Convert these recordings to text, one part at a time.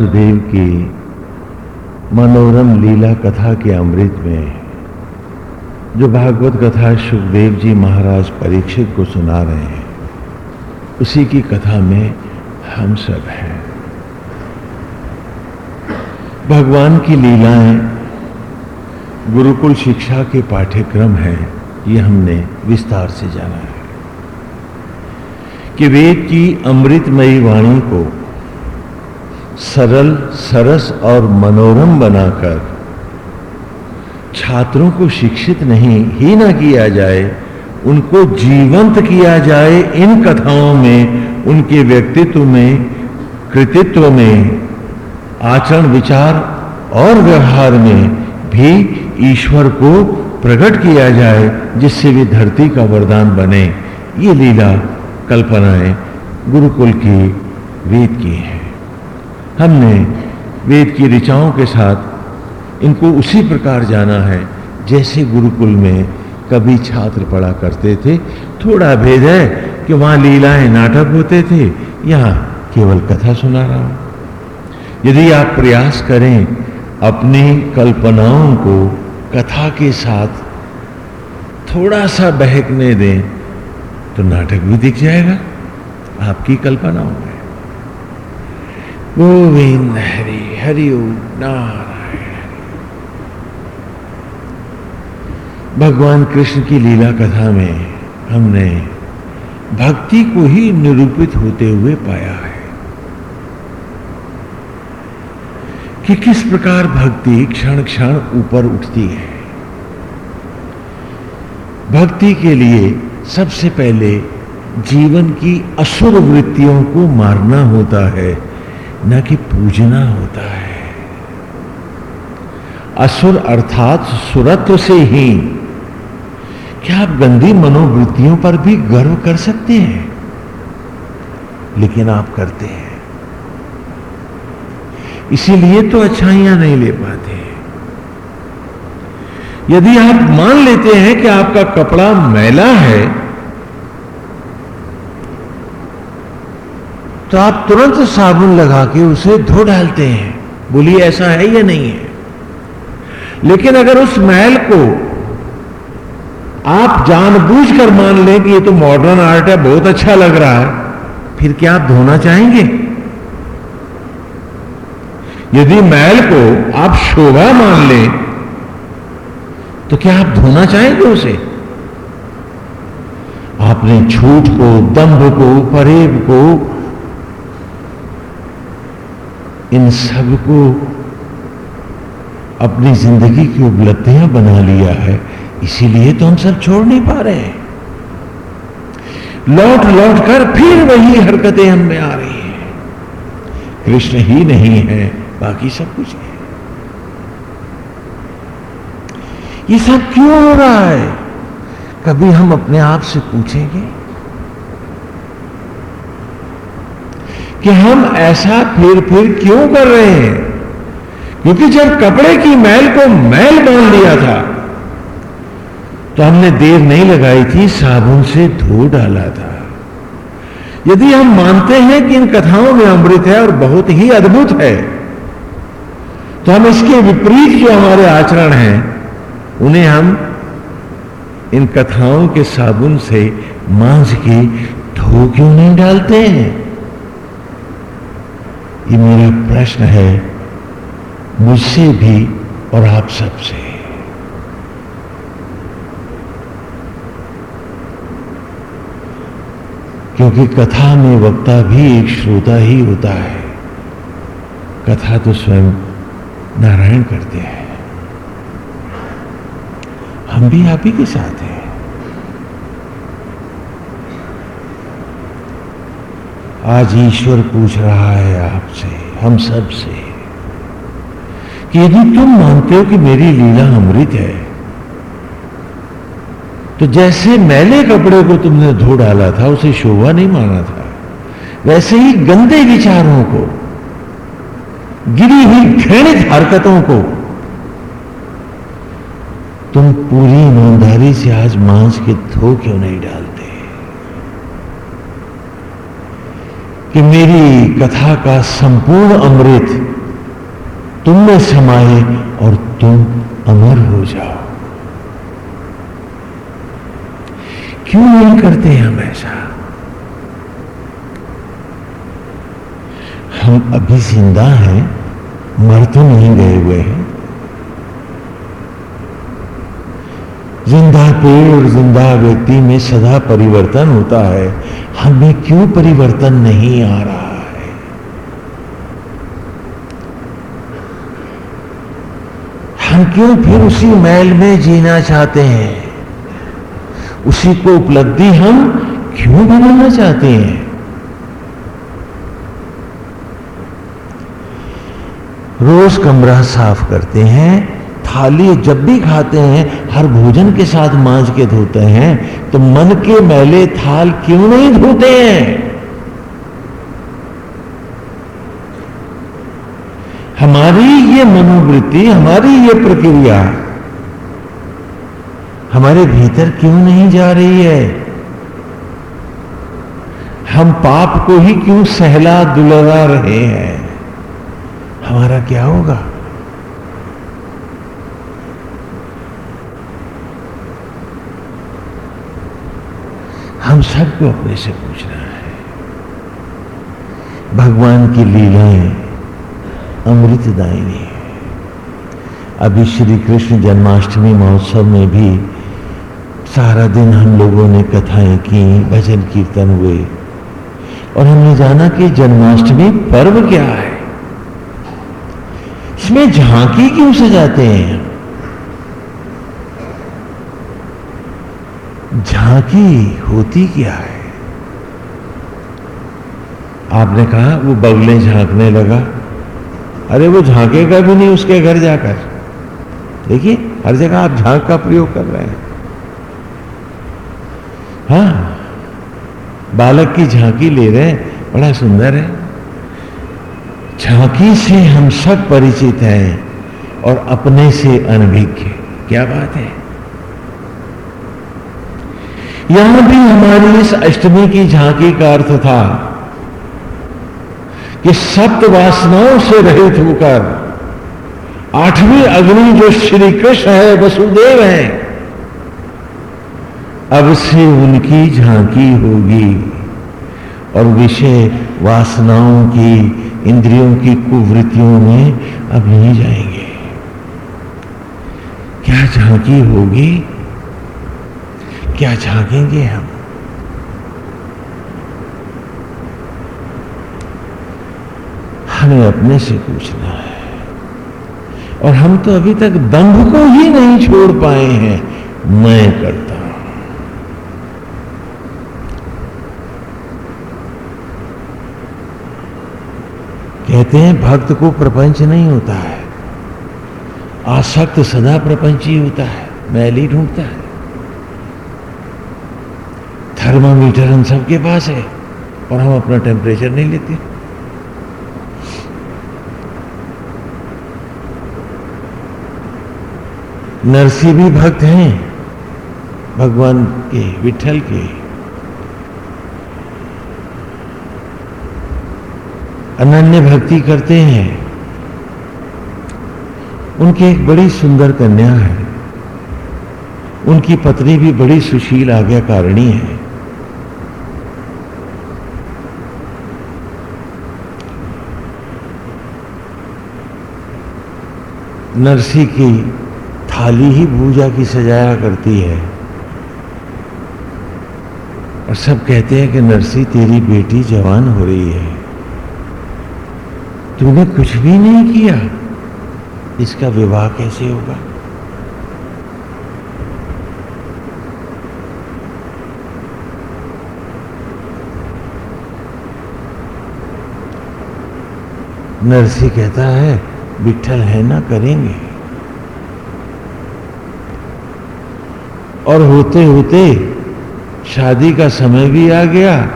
वासुदेव की मनोरम लीला कथा के अमृत में, जो भागवत कथा सुखदेव जी महाराज परीक्षित को सुना रहे हैं, उसी की कथा में हम सब हैं। भगवान की लीलाएँ गुरुकुल शिक्षा के पाठ्यक्रम है, ये हमने विस्तार से जाना है। कि वेद की अमृतमयी वाणी को सरल, सरस और मनोरम बनाकर। छात्रों को शिक्षित नहीं, ही ना किया जाए, उनको जीवंत किया जाए इन कथाओं में, उनके व्यक्तित्व में, कृतित्व में, आचरण विचार और व्यवहार में भी ईश्वर को प्रकट किया जाए, जिससे वे धरती का वरदान बने। ये लीला कल्पनाएँ गुरुकुल की वेद की है। हमने वेद की ऋचाओं के साथ इनको उसी प्रकार जाना है जैसे गुरुकुल में कभी छात्र पढ़ा करते थे। थोड़ा भेद है कि वहाँ लीलाएँ नाटक होते थे। यहाँ केवल कथा सुना रहा हूँ। यदि आप प्रयास करें अपनी कल्पनाओं को कथा के साथ थोड़ा सा बहकने दें तो नाटक भी दिख जाएगा। आपकी कल्पनाओं में। गोविंद हरि हरि नारायण। भगवान कृष्ण की लीला कथा में हमने भक्ति को ही निरूपित होते हुए पाया है कि किस प्रकार भक्ति क्षण क्षण ऊपर उठती है। भक्ति के लिए सबसे पहले जीवन की असुर वृत्तियों को मारना होता है। न कि पूजना होता है। असुर अर्थात सुरत्व से ही क्या आप गंदी मनोवृत्तियों पर भी गर्व कर सकते हैं? लेकिन आप करते हैं। इसीलिए तो अच्छाइयाँ नहीं ले पाते। यदि आप मान लेते हैं कि आपका कपड़ा मैला है तो आप तुरंत साबुन लगा के उसे धो डालते हैं। बोलिए, ऐसा है या नहीं है? लेकिन अगर उस मैल को आप जानबूझकर मान लें कि ये तो मॉडर्न आर्ट है, बहुत अच्छा लग रहा है, फिर क्या आप धोना चाहेंगे? यदि मैल को आप शोभा मान लें तो क्या आप धोना चाहेंगे उसे? आपने झूठ को दंभ को परेब को इन सबको अपनी ज़िंदगी की उपलब्धियाँ बना लिया है। इसीलिए तो हम सब छोड़ नहीं पा रहे हैं। लौट लौट कर फिर वही हरकतें हम में आ रही हैं। कृष्ण ही नहीं है, बाकी सब कुछ है। ये सब क्यों हो रहा है? कभी हम अपने आप से पूछेंगे? कि हम ऐसा फिर फिर क्यों कर रहे हैं? क्योंकि जब कपड़े की मैल को मैल बाँध लिया था तो हमने देर नहीं लगाई थी, साबुन से धो डाला था। यदि हम मानते हैं कि इन कथाओं में अमृत है और बहुत ही अद्भुत है तो हम इसके विपरीत जो हमारे आचरण हैं, उन्हें हम इन कथाओं के साबुन से मांझ के धो क्यों नहीं डालते हैं? ये मेरा प्रश्न है मुझसे भी और आप सबसे। क्योंकि कथा में वक्ता भी एक श्रोता ही होता है। कथा तो स्वयं नारायण करते हैं। हम भी आप ही के साथ हैं। आज ईश्वर पूछ रहा है आपसे, हम सबसे, कि यदि तुम मानते हो कि मेरी लीला अमृत है तो जैसे मैले कपड़े को तुमने धो डाला था, उसे शोभा नहीं माना था। वैसे ही गंदे विचारों को, गिरी हुई घृणित हरकतों को, तुम पूरी ईमानदारी से आज मांस के धो क्यों नहीं डालते कि मेरी कथा का संपूर्ण अमृत तुम में समाये और तुम अमर हो जाओ। क्यों नहीं करते हैं हम ऐसा? हम अभी ज़िंदा हैं, मर तो नहीं गए हुए हैं। ज़िंदा पेड़ और ज़िंदा व्यक्ति में सदा परिवर्तन होता है। हमें क्यों परिवर्तन नहीं आ रहा है? हम क्यों फिर उसी मैल में जीना चाहते हैं? उसी को उपलब्धि हम क्यों बनाना चाहते हैं? रोज कमरा साफ़ करते हैं थाली जब भी खाते हैं, हर भोजन के साथ मांझ के धोते हैं तो मन के मैले थाल क्यों नहीं धोते हैं? हमारी ये मनोवृत्ति, हमारी ये प्रक्रिया, हमारे भीतर क्यों नहीं जा रही है? हम पाप को ही क्यों सहला दुलरा रहे हैं? हमारा क्या होगा? हम सबको अपने से पूछना है। भगवान की लीलाएँ अमृतदायिनी अभी श्री कृष्ण जन्माष्टमी महोत्सव में भी सारा दिन हम लोगों ने कथाएँ की, भजन कीर्तन हुए। और हमने जाना कि जन्माष्टमी पर्व क्या है? इसमें झांकी क्यों सजाते हैं झांकी होती क्या है? आपने कहा वो बगले झांकने लगा। अरे वो झांकेगा भी नहीं उसके घर जाकर। देखिए, हर जगह आप झाँक का प्रयोग कर रहे हैं। हाँ बालक की झांकी ले रहे हैं, बड़ा सुंदर है। झांकी से हम सब परिचित हैं और अपने से अनभिज्ञ। क्या बात है? यहाँ भी हमारी इस अष्टमी की झांकी का अर्थ था कि सप्त वासनाओं से रहित होकर आठवीं अग्नि जो श्री कृष्ण है, वसुदेव है, अब से उनकी झांकी होगी और विषय वासनाओं की, इंद्रियों की कुवृत्तियों में अब नहीं जाएँगे। क्या झांकी होगी? क्या झांकेंगे हम? हमें अपने से पूछना है। और हम तो अभी तक दंभ को ही नहीं छोड़ पाए हैं। मैं करता हूँ। कहते हैं, भक्त को प्रपंच नहीं होता है। आसक्त सदा प्रपंची होता है। मैली ढूंढता है। थर्मामीटर हम सबके पास है और हम अपना टेम्परेचर नहीं लेते। नरसी भी भक्त हैं, भगवान के विठल के। अनन्य भक्ति करते हैं। उनकी एक बड़ी सुंदर कन्या है। उनकी पत्नी भी बड़ी सुशील, आज्ञाकारिणी है। नरसी की थाली ही पूजा की सजाया करती है। और सब कहते हैं कि नरसी, तेरी बेटी जवान हो रही है। तूने कुछ भी नहीं किया, इसका विवाह कैसे होगा? नरसी कहता है विठल है ना करेंगे। और होते होते शादी का समय भी आ गया।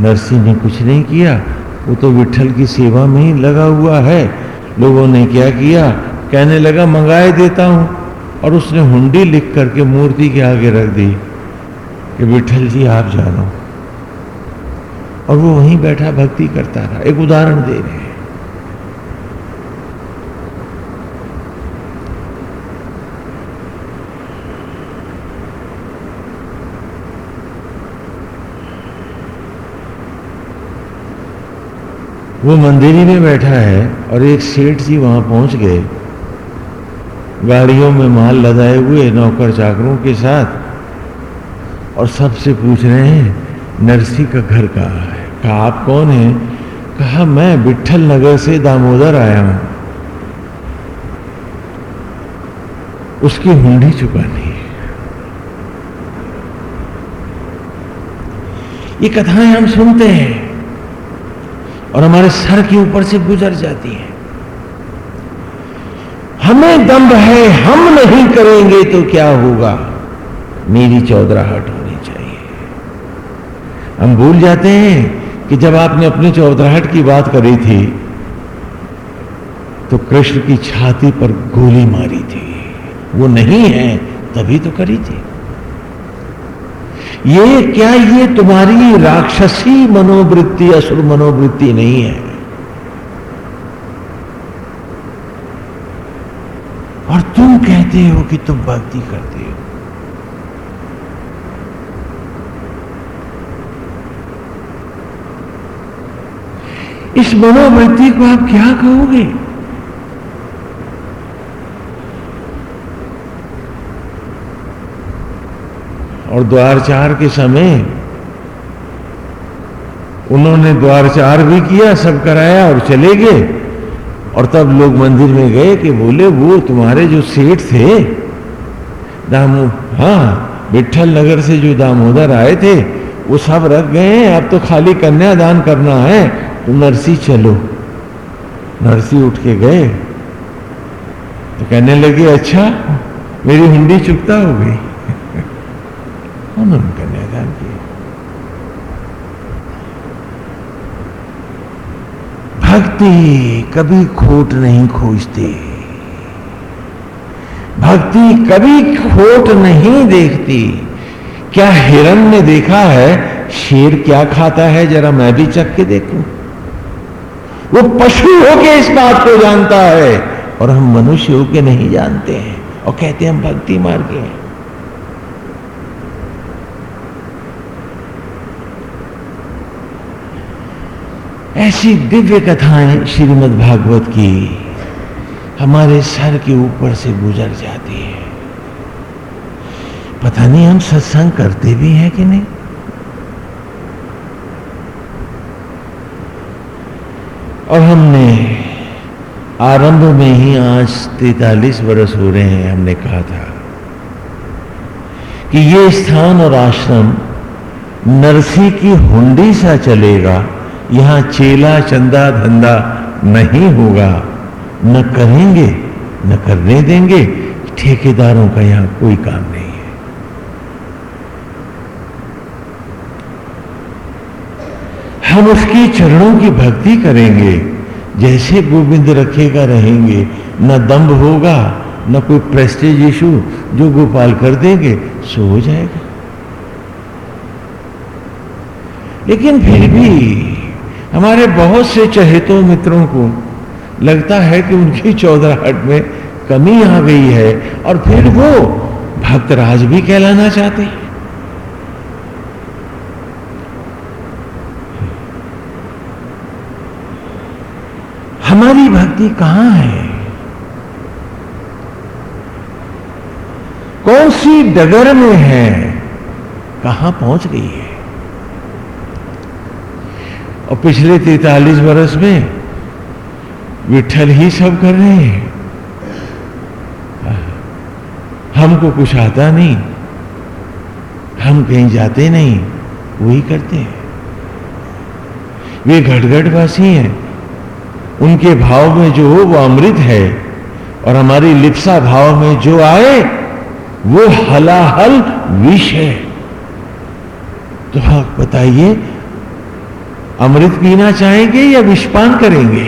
नरसी ने कुछ नहीं किया। वो तो विठल की सेवा में ही लगा हुआ है। लोगों ने क्या किया? कहने लगा, मंगाए देता हूँ। और उसने हुंडी लिख करके मूर्ति के आगे रख दी कि विठल जी, आप जानो। और वो वहीं बैठा, भक्ति करता रहा। एक उदाहरण दे रहे हैं। वो मंदिर ही में बैठा है और एक सेठ जी वहाँ पहुँच गए। गाड़ियों में माल लदाए हुए नौकर चाकरों के साथ और सबसे पूछ रहे हैं, नरसी का घर कहाँ है? कहा आप कौन है? कहा, मैं विठल नगर से दामोदर आया हूँ। उसकी हुंडी चुकानी ये कथाएँ हम सुनते हैं। और हमारे सर के ऊपर से गुजर जाती है। हमें दम्भ है, हम नहीं करेंगे तो क्या होगा? मेरी चौधराहट होनी चाहिए। हम भूल जाते हैं कि जब आपने अपनी चौधराहट की बात करी थी तो कृष्ण की छाती पर गोली मारी थी। वो नहीं है, तभी तो करी थी। ये क्या ये तुम्हारी राक्षसी मनोवृत्ति, असुर मनोवृत्ति नहीं है? और तुम कहते हो कि तुम भक्ति करते हो। इस मनोवृत्ति को आप क्या कहोगे? और द्वारचार के समय उन्होंने द्वारचार भी किया, सब कराया और चले गए। और तब लोग मंदिर में गए कि बोले, वो तुम्हारे जो सेठ थे, दामो हाँ विठल नगर से जो दामोदर आए थे, वो सब रख गए हैं। अब तो खाली कन्यादान करना है। तो नरसी चलो। नरसी उठ के गए। तो कहने लगे अच्छा मेरी हिंदी चुकता हो गई। उन्होंने भक्ति कभी खोट नहीं खोजती भक्ति कभी खोट नहीं देखती क्या हिरण ने देखा है शेर क्या खाता है जरा मैं भी चख के देखूँ वो पशु होके इस बात को जानता है और हम मनुष्य होके नहीं जानते हैं और कहते हैं हम भक्ति मार्ग हैं ऐसी दिव्य कथाएँ श्रीमद् भागवत की हमारे सर के ऊपर से गुजर जाती है। पता नहीं हम सत्संग करते भी हैं कि नहीं? और हमने आरंभ में ही आज तैतालीस वर्ष हो रहे हैं, हमने कहा था कि ये स्थान और आश्रम नरसी की हुंडी सा चलेगा यहाँ चेला, चंदा धंधा नहीं होगा। न करेंगे, न करने देंगे। ठेकेदारों का यहाँ कोई काम नहीं है। हम उसकी चरणों की भक्ति करेंगे। जैसे गोविंद रखेगा रहेंगे। न दम्भ होगा, न कोई प्रेस्टेज इशू जो गोपाल कर देंगे, सो हो जाएगा। लेकिन फिर भी हमारे बहुत से चहेतों मित्रों को लगता है कि उनकी चौधराहट में कमी आ गई है और फिर वो भक्तराज भी कहलाना चाहते हैं। हमारी भक्ति कहाँ है? कौन सी डगर में है? कहाँ पहुँच गई है? और पिछले तैतालीस वर्ष में विठल ही सब कर रहे हैं। हमको कुछ आता नहीं। हम कहीं जाते नहीं, वही करते हैं। वे घटघटवासी हैं। उनके भाव में जो हो वो अमृत है और हमारी लिप्सा भाव में जो आए, वो हलाहल विष है। तो आप बताइए अमृत पीना चाहेंगे या विषपान करेंगे?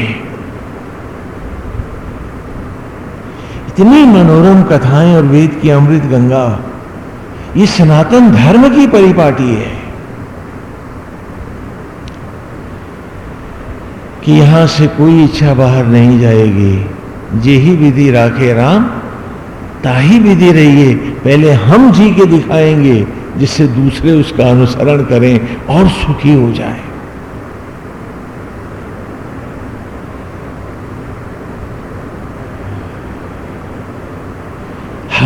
इतनी मनोरम कथाएँ और वेद की अमृत गंगा, ये सनातन धर्म की परिपाटी है कि यहाँ से कोई इच्छा बाहर नहीं जाएगी। जे ही विधि राखे राम ताही विधि रहिए। पहले हम जी के दिखाएँगे, जिससे दूसरे उसका अनुसरण करें और सुखी हो जाए।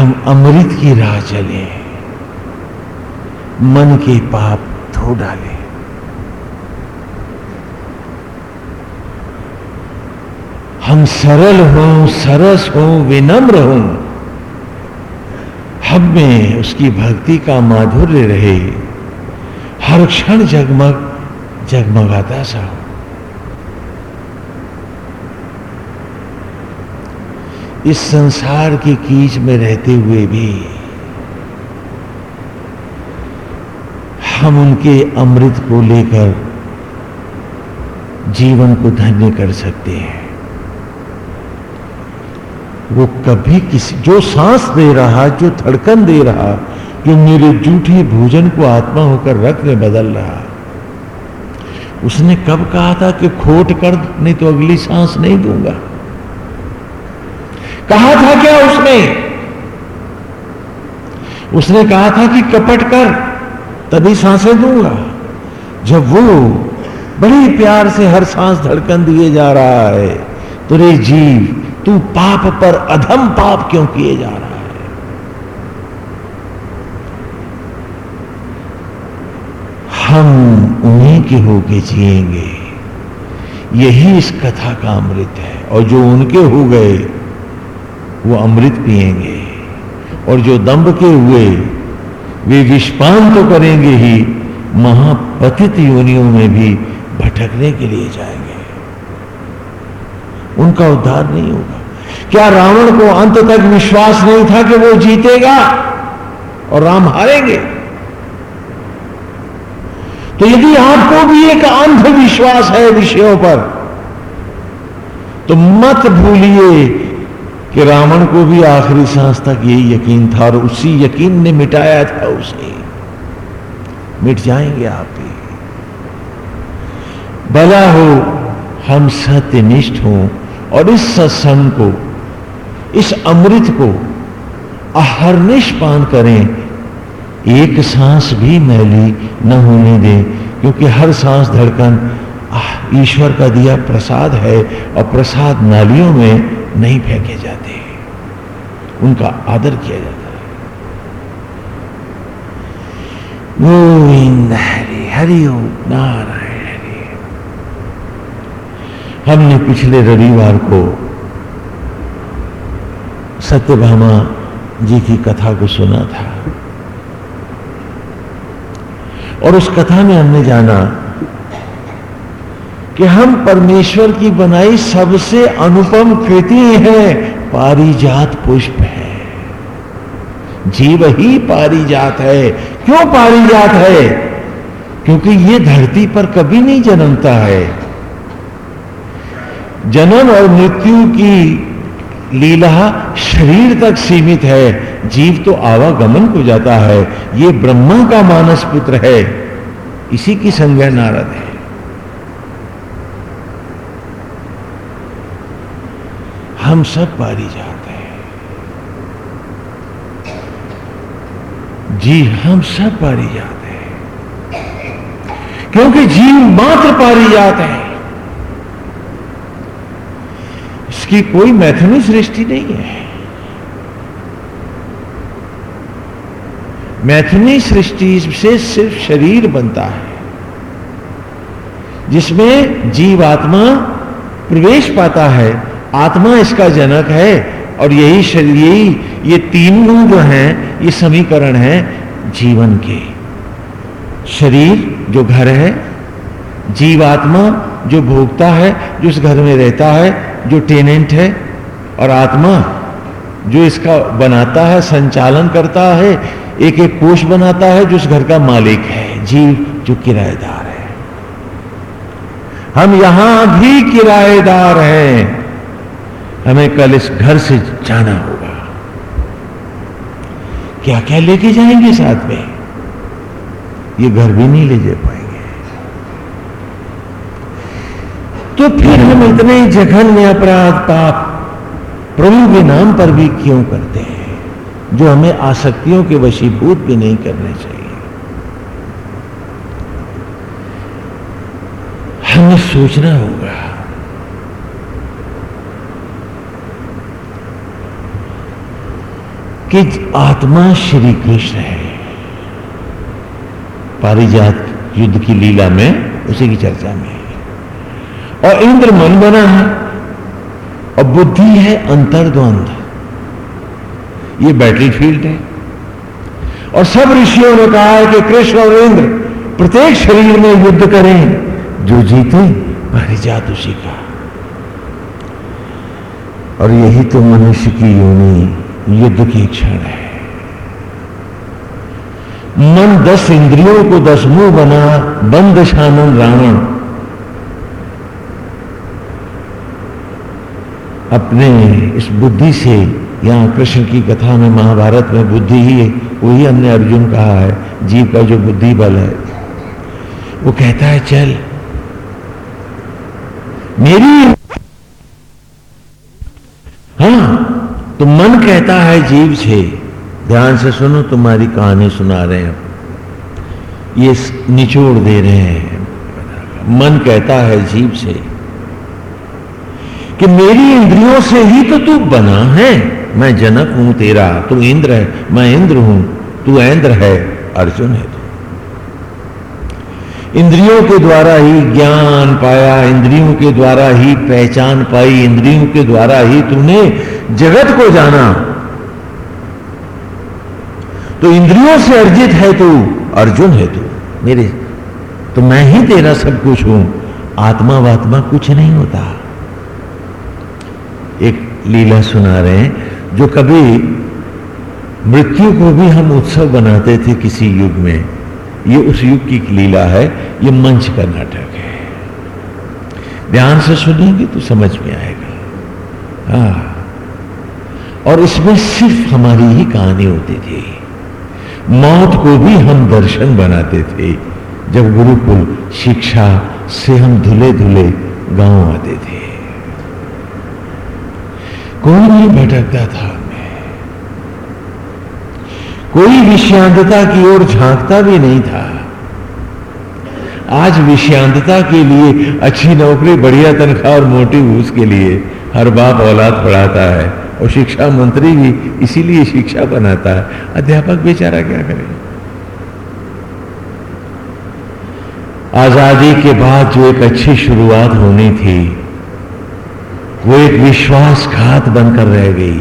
हम अमृत की राह चले मन के पाप धो डाले। हम सरल हो, सरस हो, विनम्र हो हम में उसकी भक्ति का माधुर्य रहे। हर क्षण जगमग, जगमगाता सा हो इस संसार की कीच में रहते हुए भी हम उनके अमृत को लेकर जीवन को धन्य कर सकते हैं। वो कभी किसी, जो सांस दे रहा, जो धड़कन दे रहा, जो मेरे जूठे भोजन को आत्मा होकर रक्त में बदल रहा, उसने कब कहा था कि खोट कर, नहीं तो अगली सांस नहीं दूँगा। कहा था क्या उसने? उसने कहा था कि कपट कर, तभी साँसें दूँगा। जब वो बड़े प्यार से हर सांस धड़कन दिए जा रहा है तो रे जीव, तू पाप पर अधम पाप क्यों किए जा रहा है? हम उन्हीं के होके जिएँगे। यही इस कथा का अमृत है। और जो उनके हो गए वो अमृत पिएँगे और जो दम्भ के हुए, वे विषपान तो करेंगे ही, महापतित योनियों में भी भटकने के लिए जाएँगे। उनका उद्धार नहीं होगा। क्या रावण को अंत तक विश्वास नहीं था कि वो जीतेगा? और राम हारेंगे। तो यदि आपको भी एक अंधविश्वास है विषयों पर तो मत भूलिए कि रावण को भी आखिरी सांस तक यही यकीन था और उसी यकीन ने मिटाया था उसे। मिट जाएँगे आप भी भला हो, हम सत्यनिष्ठ हों और इस सत्संग को, इस अमृत को अहरनिश पान करें। एक सांस भी मैली न होने दें, क्योंकि हर सांस धड़कन ईश्वर का दिया प्रसाद है और प्रसाद नालियों में नहीं फेंके जाते। उनका आदर किया जाता है। गोविंद हरि हरि ओम, नारायण हरि। हमने पिछले रविवार को सत्यभामा जी की कथा को सुना था। और उस कथा में हमने जाना कि हम परमेश्वर की बनाई सबसे अनुपम कृति है, पारिजात पुष्प है। जीव ही पारिजात है। क्यों पारिजात है? क्योंकि ये धरती पर कभी नहीं जन्मता है। जन्म और मृत्यु की लीला शरीर तक सीमित है। जीव तो आवागमन को जाता है। ये ब्रह्मा का मानस पुत्र है। इसी की संज्ञा नारद है। हम सब पारी जाते हैं। जी, हम सब पारी जाते हैं। क्योंकि जीव मात्र पारी जाते हैं। इसकी कोई मैथुनी सृष्टि नहीं है। मैथुनी सृष्टि से सिर्फ़ शरीर बनता है, जिसमें जीवात्मा प्रवेश पाता है। आत्मा इसका जनक है और यही शरीर, यही ये तीन गुण जो हैं, ये समीकरण है जीवन के। शरीर जो घर है, जीवात्मा जो भोगता है, जो इस घर में रहता है, जो टेनेंट है, और आत्मा जो इसका बनाता है, संचालन करता है एक एक कोष बनाता है, जो इस घर का मालिक है, जीव जो किराएदार है। हम यहाँ भी किराएदार हैं। हमें कल इस घर से जाना होगा। क्या क्या लेके जाएँगे साथ में? ये घर भी नहीं ले जा पाएँगे। तो फिर हम इतने जघन में अपराध पाप प्रभु के नाम पर भी क्यों करते हैं, जो हमें आसक्तियों के वशीभूत भी नहीं करने चाहिए? हमें सोचना होगा कि आत्मा श्री कृष्ण है। पारिजात युद्ध की लीला में उसी की चर्चा में और इंद्र मन बना है, और बुद्धि है अंतर्द्वंद। ये बैटलफील्ड है। और सब ऋषियों ने कहा है कि कृष्ण और इंद्र प्रत्येक शरीर में युद्ध करें, जो जीते परिजात उसी का। और यही तो मनुष्य की योनि युद्ध की क्षण है। मन दस इंद्रियों को दस मुँह बना, बंद शानन रावण। अपने इस बुद्धि से, यहाँ कृष्ण की कथा में महाभारत में बुद्धि ही, वही हमने अर्जुन कहा है, जीव का जो बुद्धि बल है। वो कहता है, चल, मेरी हाँ तो मन कहता है जीव से, ध्यान से सुनो, तुम्हारी कहानी सुना रहे हैं। ये निचोड़ दे रहे हैं। मन कहता है जीव से कि मेरी इंद्रियों से ही तो तू बना है। मैं जनक हूँ तेरा, तू इंद्र है, मैं इंद्र हूँ, तू इंद्र है, अर्जुन है तू। इंद्रियों के द्वारा ही ज्ञान पाया, इंद्रियों के द्वारा ही पहचान पाई, इंद्रियों के द्वारा ही तूने जगत को जाना। तो इंद्रियों से अर्जित है तू, अर्जुन है तू। मेरे तो मैं ही तेरा सब कुछ हूँ। आत्मा वात्मा कुछ नहीं होता। एक लीला सुना रहे हैं, जो कभी मृत्यु को भी हम उत्सव बनाते थे किसी युग में। ये उस युग की लीला है, ये मंच का नाटक है। ध्यान से सुनेंगे तो समझ में आएगा। हाँ। और इसमें सिर्फ़ हमारी ही कहानी होती थी। मौत को भी हम दर्शन बनाते थे, जब गुरुकुल, शिक्षा से हम धुले धुले गाँव आते थे। कोई नहीं भटकता था कोई विषयांतता की ओर झांकता भी नहीं था। आज विषयांतता के लिए अच्छी नौकरी, बढ़िया तनख्वाह और मोटी घूस के लिए हर बाप औलाद पढ़ाता है। और शिक्षा मंत्री भी इसीलिए शिक्षा बनाता है। अध्यापक बेचारा क्या करे? आज़ादी के बाद जो एक अच्छी शुरुआत होनी थी वो एक विश्वासघात बनकर रह गई।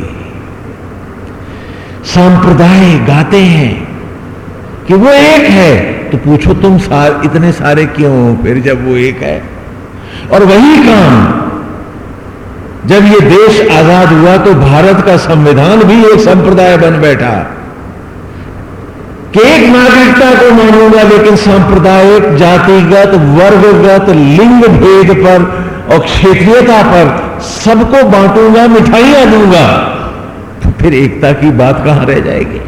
संप्रदाय गाते हैं कि वो एक है। तो पूछो तुम सार, इतने सारे क्यों? फिर जब वो एक है। और वही काम जब ये देश आज़ाद हुआ तो भारत का संविधान भी एक संप्रदाय बन बैठा। कि एक नागरिकता को मानूँगा, लेकिन सांप्रदायिक, जातिगत, वर्गगत, लिंग भेद पर और क्षेत्रीयता पर सबको बांटूँगा, मिठाइयाँ दूँगा तो फिर एकता की बात कहाँ रह जाएगी?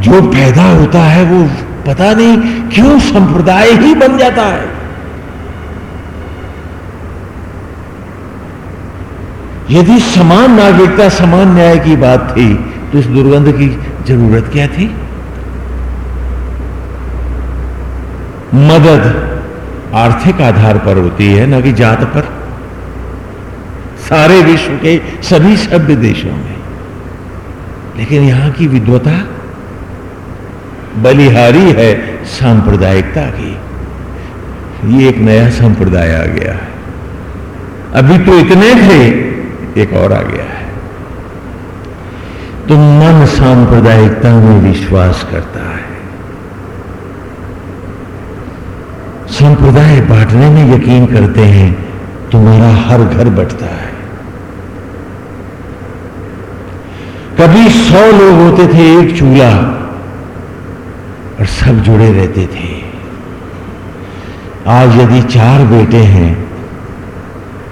जो पैदा होता है वो पता नहीं क्यों संप्रदाय ही बन जाता है। यदि समान नागरिकता, समान न्याय की बात थी तो इस दुर्गंध की ज़रूरत क्या थी? मदद आर्थिक आधार पर होती है, ना कि जात पर। सारे विश्व के सभी सभ्य देशों में। लेकिन यहाँ की विद्वता, बलिहारी है सांप्रदायिकता की। ये एक नया संप्रदाय आ गया है। अभी तो इतने थे एक और आ गया है। तो मन सांप्रदायिकता में विश्वास करता है। संप्रदाय बांटने में यकीन करते हैं, तुम्हारा हर घर बटता है। कभी सौ लोग होते थे, एक चूल्हा, और सब जुड़े रहते थे। आज यदि चार बेटे हैं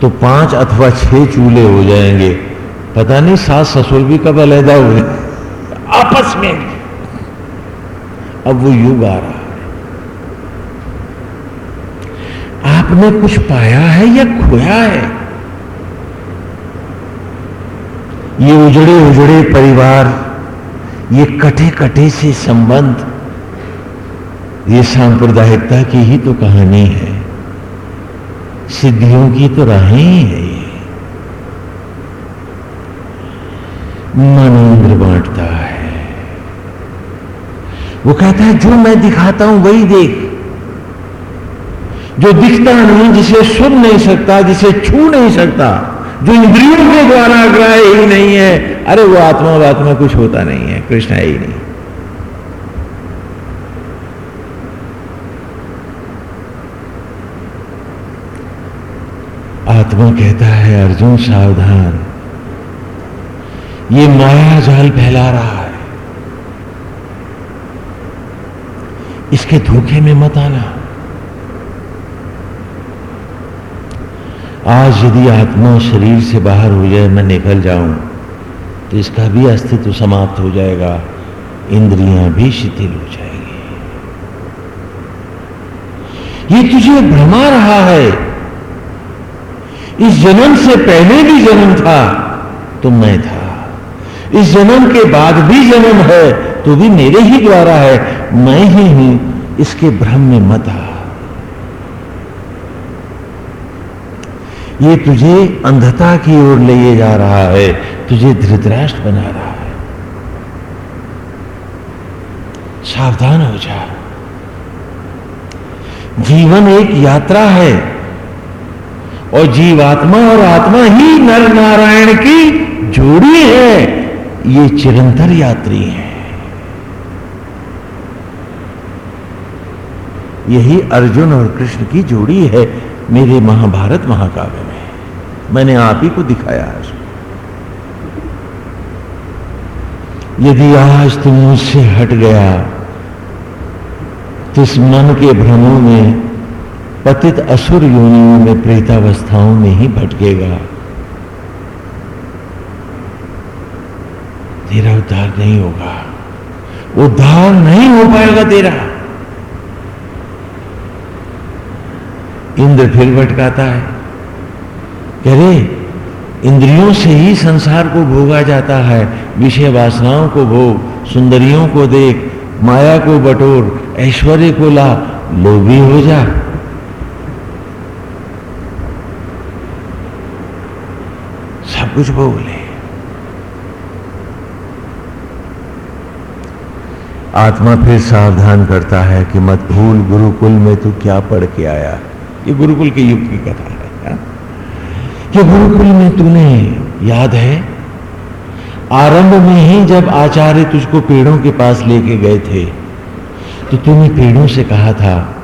तो पाँच अथवा छह चूल्हे हो जाएँगे। पता नहीं सास ससुर भी कब अलहदा हुए। आपस में। अब वो युग आ रहा है। आपने कुछ पाया है या खोया है? ये उजड़े उजड़े परिवार, ये कटे कटे से संबंध, ये सांप्रदायिकता की ही तो कहानी है। सिद्धियों की तो राहें ही मन इंद्र बांटता है। वो कहता है, जो मैं दिखाता हूँ वही देख। जो दिखता नहीं, जिसे सुन नहीं सकता, जिसे छू नहीं सकता, जो इंद्रियों के द्वारा ग्राह्य ही नहीं है, अरे वो आत्मा और आत्मा कुछ होता नहीं है, कृष्ण है ही नहीं। आत्मा कहता है, अर्जुन, सावधान। ये माया जाल फैला रहा है। इसके धोखे में मत आना। आज यदि आत्मा शरीर से बाहर हो जाए, मैं निकल जाऊँ तो इसका भी अस्तित्व समाप्त हो जाएगा, इंद्रियाँ भी शिथिल हो जाएगी। ये तुझे भ्रमा रहा है। इस जन्म से पहले भी जन्म था तो मैं था। इस जन्म के बाद भी जन्म है तो भी मेरे ही द्वारा है। मैं ही हूँ, इसके भ्रम में मत आ। ये तुझे अंधता की ओर ले जा रहा है, तुझे धृतराष्ट्र बना रहा है। सावधान हो जा। जीवन एक यात्रा है और जीवात्मा और आत्मा ही नर नारायण की जोड़ी है। ये चिरंतर यात्री है। यही अर्जुन और कृष्ण की जोड़ी है मेरे महाभारत महाकाव्य में। मैंने आप ही को दिखाया है यदि आज तुम मुझसे हट गया तो इस मन के भ्रमों में पतित असुर योनियों में प्रेतावस्थाओं में ही भटकेगा। तेरा उद्धार नहीं होगा। उद्धार नहीं हो पाएगा तेरा। इंद्र फिर भटकाता है। कह रे, इंद्रियों से ही संसार को भोगा जाता है। विषय वासनाओं को भोग, सुंदरियों को देख, माया को बटोर, ऐश्वर्य को ला, लोभी हो जा सब कुछ भोग ले आत्मा फिर सावधान करता है कि मत भूल, गुरुकुल में तू क्या पढ़ के आया? ये गुरुकुल के युग की कथा है, हा? कि गुरुकुल में तूने, याद है? आरंभ में ही जब आचार्य तुझको पेड़ों के पास लेके गए थे तो तूने पेड़ों से कहा था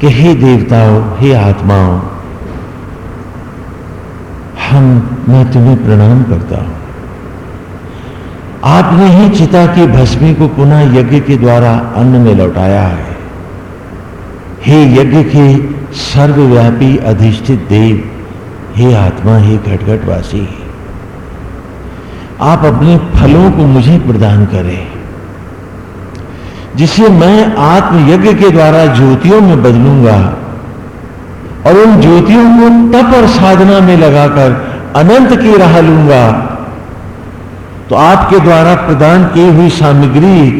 कि, हे देवताओं, हे आत्माओं हम मैं तुम्हें प्रणाम करता हूँ। आपने ही चिता की भस्मी को पुनः यज्ञ के द्वारा अन्न में लौटाया है। हे यज्ञ के सर्वव्यापी अधिष्ठित देव, हे आत्मा, हे घटघटवासी, आप अपने फलों को मुझे प्रदान करें, जिसे मैं आत्म यज्ञ के द्वारा ज्योतियों में बदलूँगा। और उन ज्योतियों को तप और साधना में लगाकर अनंत की राह लूँगा। तो आपके द्वारा प्रदान की हुई सामग्री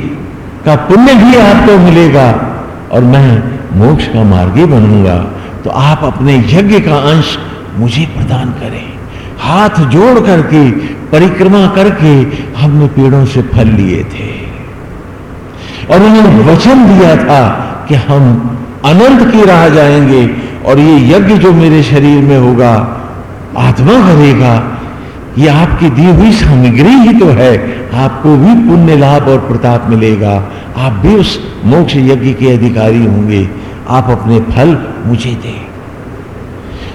का पुण्य भी आपको मिलेगा और मैं मोक्ष का मार्गी बनूँगा। तो आप अपने यज्ञ का अंश मुझे प्रदान करें। हाथ जोड़ करके, परिक्रमा करके हमने पेड़ों से फल लिए थे। और उन्होंने वचन दिया था कि हम अनंत की राह जाएँगे। और ये यज्ञ जो मेरे शरीर में होगा, आत्मा करेगा ये आपकी दी हुई सामग्री ही तो है। आपको भी पुण्य लाभ और प्रताप मिलेगा। आप भी उस मोक्ष यज्ञ के अधिकारी होंगे। आप अपने फल मुझे दें।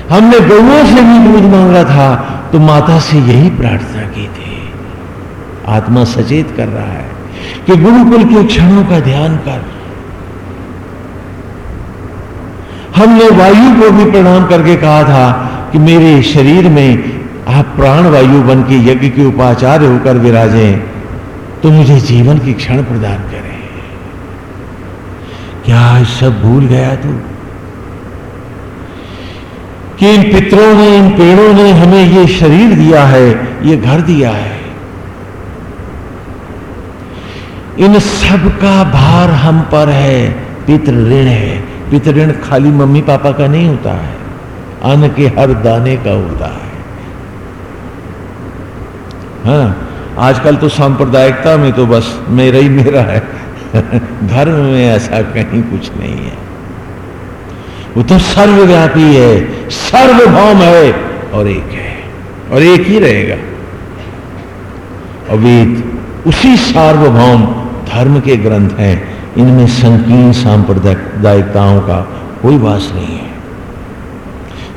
हमने गौओं से भी दूध मांगा था तो माता से यही प्रार्थना की थी। आत्मा सचेत कर रहा है कि गुरुकुल के क्षणों का ध्यान कर। हमने वायु को भी प्रणाम करके कहा था कि मेरे शरीर में आप प्राण वायु बन के यज्ञ के उपाचार्य होकर विराजें तो मुझे जीवन की क्षण प्रदान करें। क्या सब भूल गया तू? कि इन पितरों ने, इन पेड़ों ने हमें ये शरीर दिया है, ये घर दिया है। इन सब का भार हम पर है, पितृ ऋण है। पितृ ऋण खाली मम्मी पापा का नहीं होता है, अन्न के हर दाने का होता है। हाँ आजकल तो सांप्रदायिकता में तो बस मेरा ही मेरा है। धर्म में ऐसा कहीं कुछ नहीं है। वो तो सर्वव्यापी है, सर्वभौम है, और एक है, और एक ही रहेगा। अवेद उसी सार्वभौम धर्म के ग्रंथ हैं इनमें संकीर्ण सांप्रदायिकताओं का कोई वास नहीं है।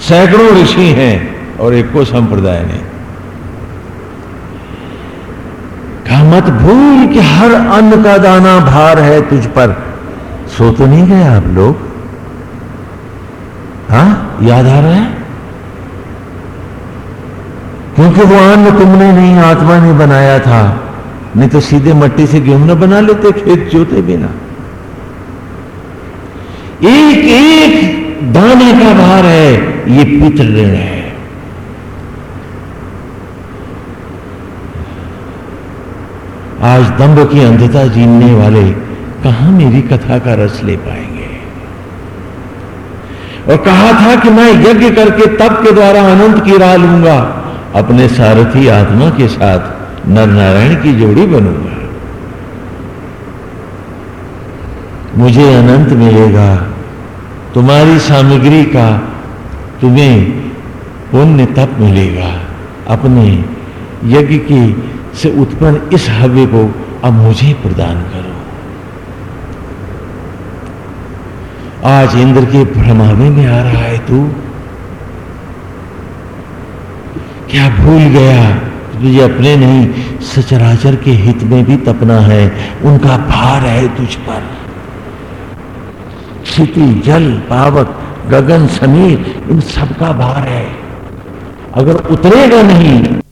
सैकड़ों ऋषि हैं और एक को संप्रदाय नहीं। कहा, मत भूल कि हर अन्न का दाना भार है तुझ पर। सो तो नहीं गए आप लोग? हा, याद आ रहा है? क्योंकि वो अन्न तुमने नहीं, आत्मा ने बनाया था। नहीं तो सीधे मट्टी से गेहूँ ना बना लेते खेत जोते बिना। एक एक दाने का भार है, ये पितृ ऋण है। आज दम्भ की अंधता जीनने वाले कहा मेरी कथा का रस ले पाएँगे? और कहा था कि मैं यज्ञ करके तप के द्वारा अनंत की राह लूँगा, अपने सारथी आत्मा के साथ नर नारायण की जोड़ी बनूँगा। मुझे अनंत मिलेगा तुम्हारी सामग्री का तुम्हें पुण्य तप मिलेगा। अपने यज्ञ की से उत्पन्न इस हव्य को अब मुझे प्रदान करो। आज इंद्र के भ्रमावे में आ रहा है तू। क्या भूल गया? तुझे अपने नहीं, सचराचर के हित में भी तपना है। उनका भार है तुझ पर। क्षिति, जल, पावक, गगन, समीर, इन सबका भार है। अगर उतरेगा नहीं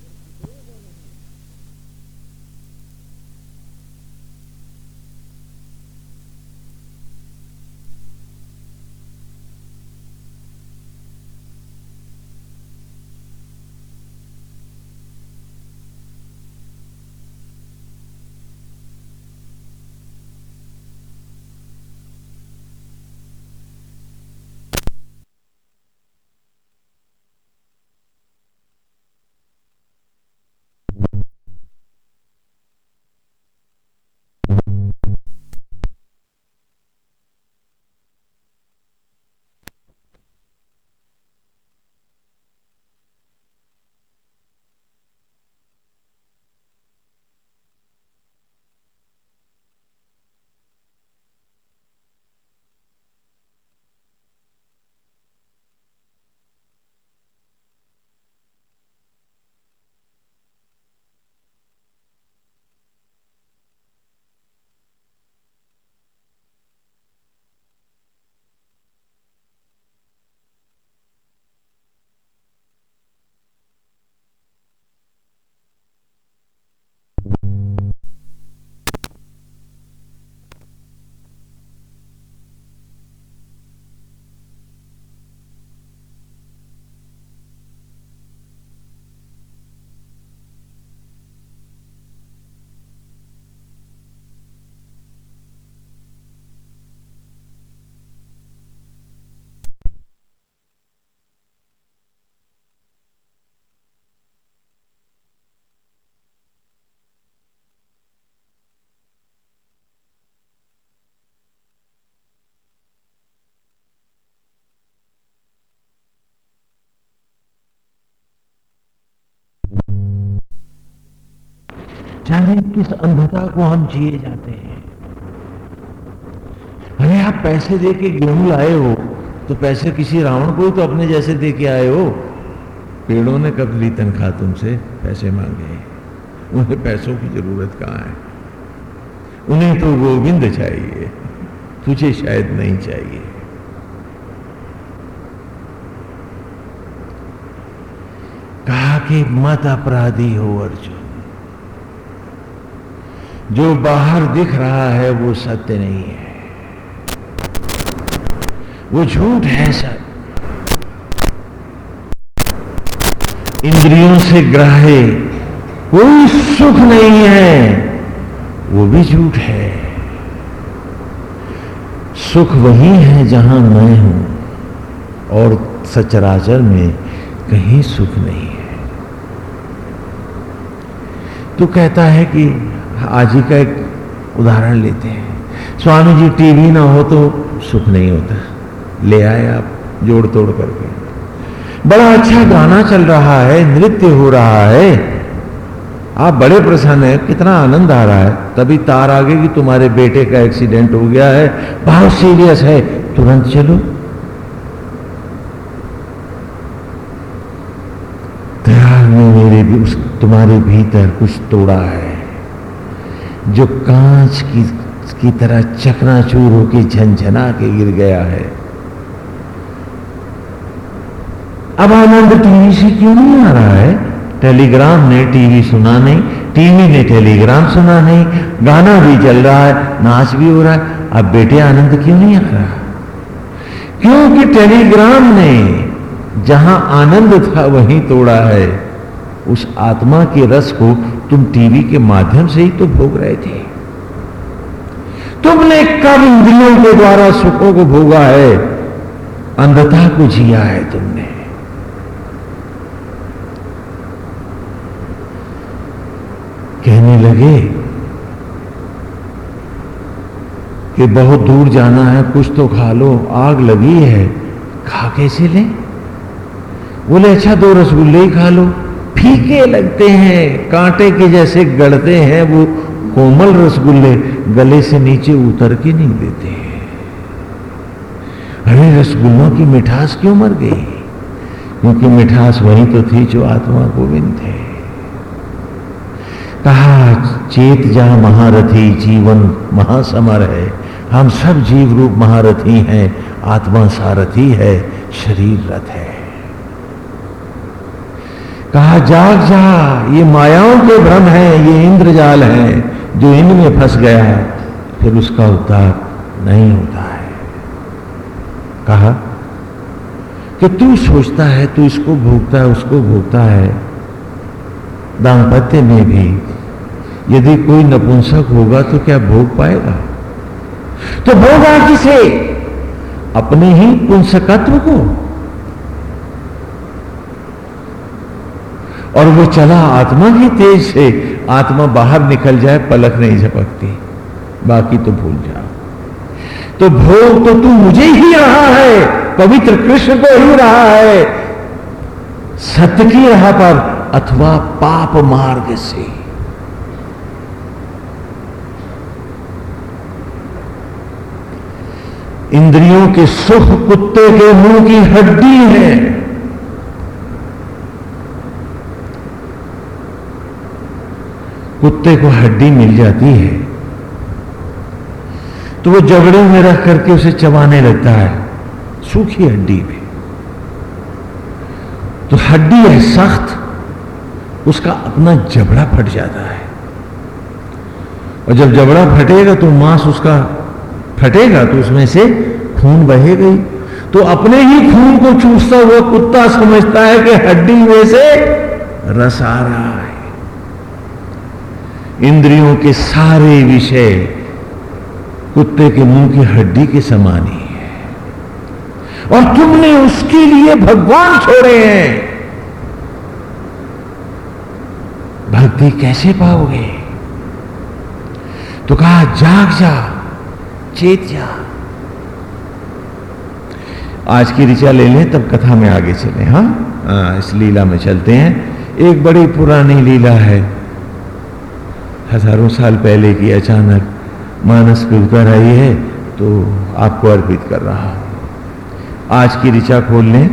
जाने किस अंधता को हम जिए जाते हैं। अरे, आप पैसे दे के गेहूँ लाए हो तो पैसे किसी रावण को तो अपने जैसे दे के आए हो। पेड़ों ने कब ली तनख्वाह तुमसे? पैसे मांगे उन्हें पैसों की ज़रूरत कहाँ है? उन्हें तो गोविंद चाहिए, तुझे शायद नहीं चाहिए। कहा कि मत अपराधी हो, अर्जुन। जो बाहर दिख रहा है वो सत्य नहीं है। वो झूठ है सर। इंद्रियों से ग्राहे, कोई सुख नहीं है, वो भी झूठ है। सुख वही है जहाँ मैं हूँ, और सचराचर में कहीं सुख नहीं है। तो कहता है कि आज ही का एक उदाहरण लेते हैं। स्वामी जी टीवी ना हो तो सुख नहीं होता। ले आए आप जोड़ तोड़ करके। बड़ा अच्छा गाना चल रहा है, नृत्य हो रहा है। आप बड़े प्रसन्न है, कितना आनंद आ रहा है। तभी तार आ गई कि तुम्हारे बेटे का एक्सीडेंट हो गया है। बहुत सीरियस है। तुरंत चलो। तैयार ने मेरे भी, उस, तुम्हारे भीतर कुछ तोड़ा है। जो कांच की की तरह चकनाचूर होकर झंझना के गिर गया है। अब आनंद टीवी से क्यों नहीं आ रहा है? टेलीग्राम ने टीवी सुना नहीं, टीवी ने टेलीग्राम सुना नहीं, गाना भी चल रहा है, नाच भी हो रहा है। अब बेटे, आनंद क्यों नहीं आ रहा? क्योंकि टेलीग्राम ने जहाँ आनंद था वहीं तोड़ा है। उस आत्मा के रस को तुम टीवी के माध्यम से ही तो भोग रहे थे। तुमने कब इंद्रियों के द्वारा सुखों को भोगा है? अंधता को जिया है तुमने। कहने लगे कि बहुत दूर जाना है, कुछ तो खा लो, आग लगी है, खा कैसे ले? बोले अच्छा दो रसगुल्ले ही खा लो। फीके लगते हैं, कांटे के जैसे गड़ते हैं, वो कोमल रसगुल्ले गले से नीचे उतर के नहीं देते अरे, रसगुल्लों की मिठास क्यों मर गई? क्योंकि मिठास वही तो थी जो आत्मा गोविंद थे कहा, चेत जहाँ महारथी जीवन महासमर है, हम सब जीव रूप महारथी हैं, आत्मा सारथी है, शरीर रथ है। कहा, जाग जा, ये मायाओं के भ्रम है, ये इंद्रजाल है, जो इंद्र में फंस गया है, फिर उसका उद्धार नहीं होता है। कहा, कि तू सोचता है, तू इसको भोगता है, उसको भोगता है। दाम्पत्य में भी, यदि कोई नपुंसक होगा तो क्या भोग पाएगा? तो भोगा किसे अपने ही पुंसकत्व को और वो चला, आत्मा की तेज से आत्मा बाहर निकल जाए, पलक नहीं झपकती। बाकी तो भूल जाओ तो भोग तो तू मुझे ही रहा है, पवित्र कृष्ण को ही रहा है। सत्य की राह पर अथवा पाप मार्ग से। इंद्रियों के सुख, कुत्ते के मुँह की हड्डी है। कुत्ते को हड्डी मिल जाती है। तो वो जबड़े में रख करके उसे चबाने लगता है, सूखी हड्डी में। तो हड्डी है सख्त, उसका अपना जबड़ा फट जाता है। और जब जबड़ा फटेगा तो मांस उसका फटेगा तो उसमें से खून बहेगा ही तो अपने ही खून को चूसता हुआ कुत्ता समझता है कि हड्डी में से रस आ रहा है। इंद्रियों के सारे विषय कुत्ते के मुँह की हड्डी के समान ही है। और तुमने उसके लिए भगवान छोड़े हैं। भक्ति कैसे पाओगे? तो कहा, जाग जा, चेत जा। आज की ऋचा ले लें, तब कथा में आगे चले हाँ? इस लीला में चलते हैं। एक बड़ी पुरानी लीला है। हज़ारों साल पहले की अचानक मानस पे उतर आई है तो आपको अर्पित कर रहा हूँ। आज की ऋचा खोल लें।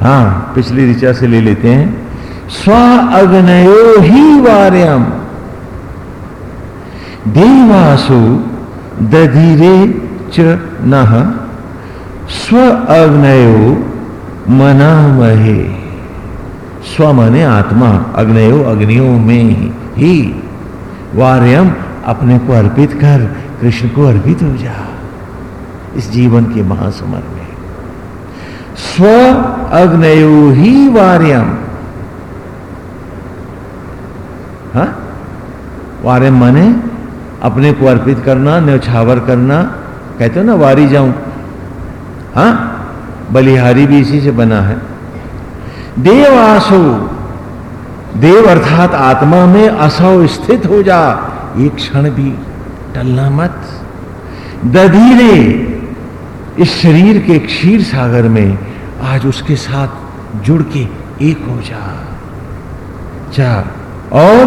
हाँ पिछली ऋचा से ले लेते हैं। स्व अग्नयो ही वार्यम। देवासु दधीरे च न। स्व अग्नयो मनामहे। स्व मने आत्मा, अग्नयो अग्नियों में ही। वार्यम अपने को अर्पित कर कृष्ण को अर्पित हो जा। इस जीवन के महासमर में। स्व अग्नयो ही वार्यम। हा? वार्यम माने अपने को अर्पित करना, न्यौछावर करना, कहते हो ना, वारी जाऊँ। हा? बलिहारी भी इसी से बना है। देवासो देव अर्थात आत्मा में असौ स्थित हो जा। एक क्षण भी टलना मत। दधीरे, इस शरीर के क्षीर सागर में आज उसके साथ जुड़ के एक हो जा। जा, और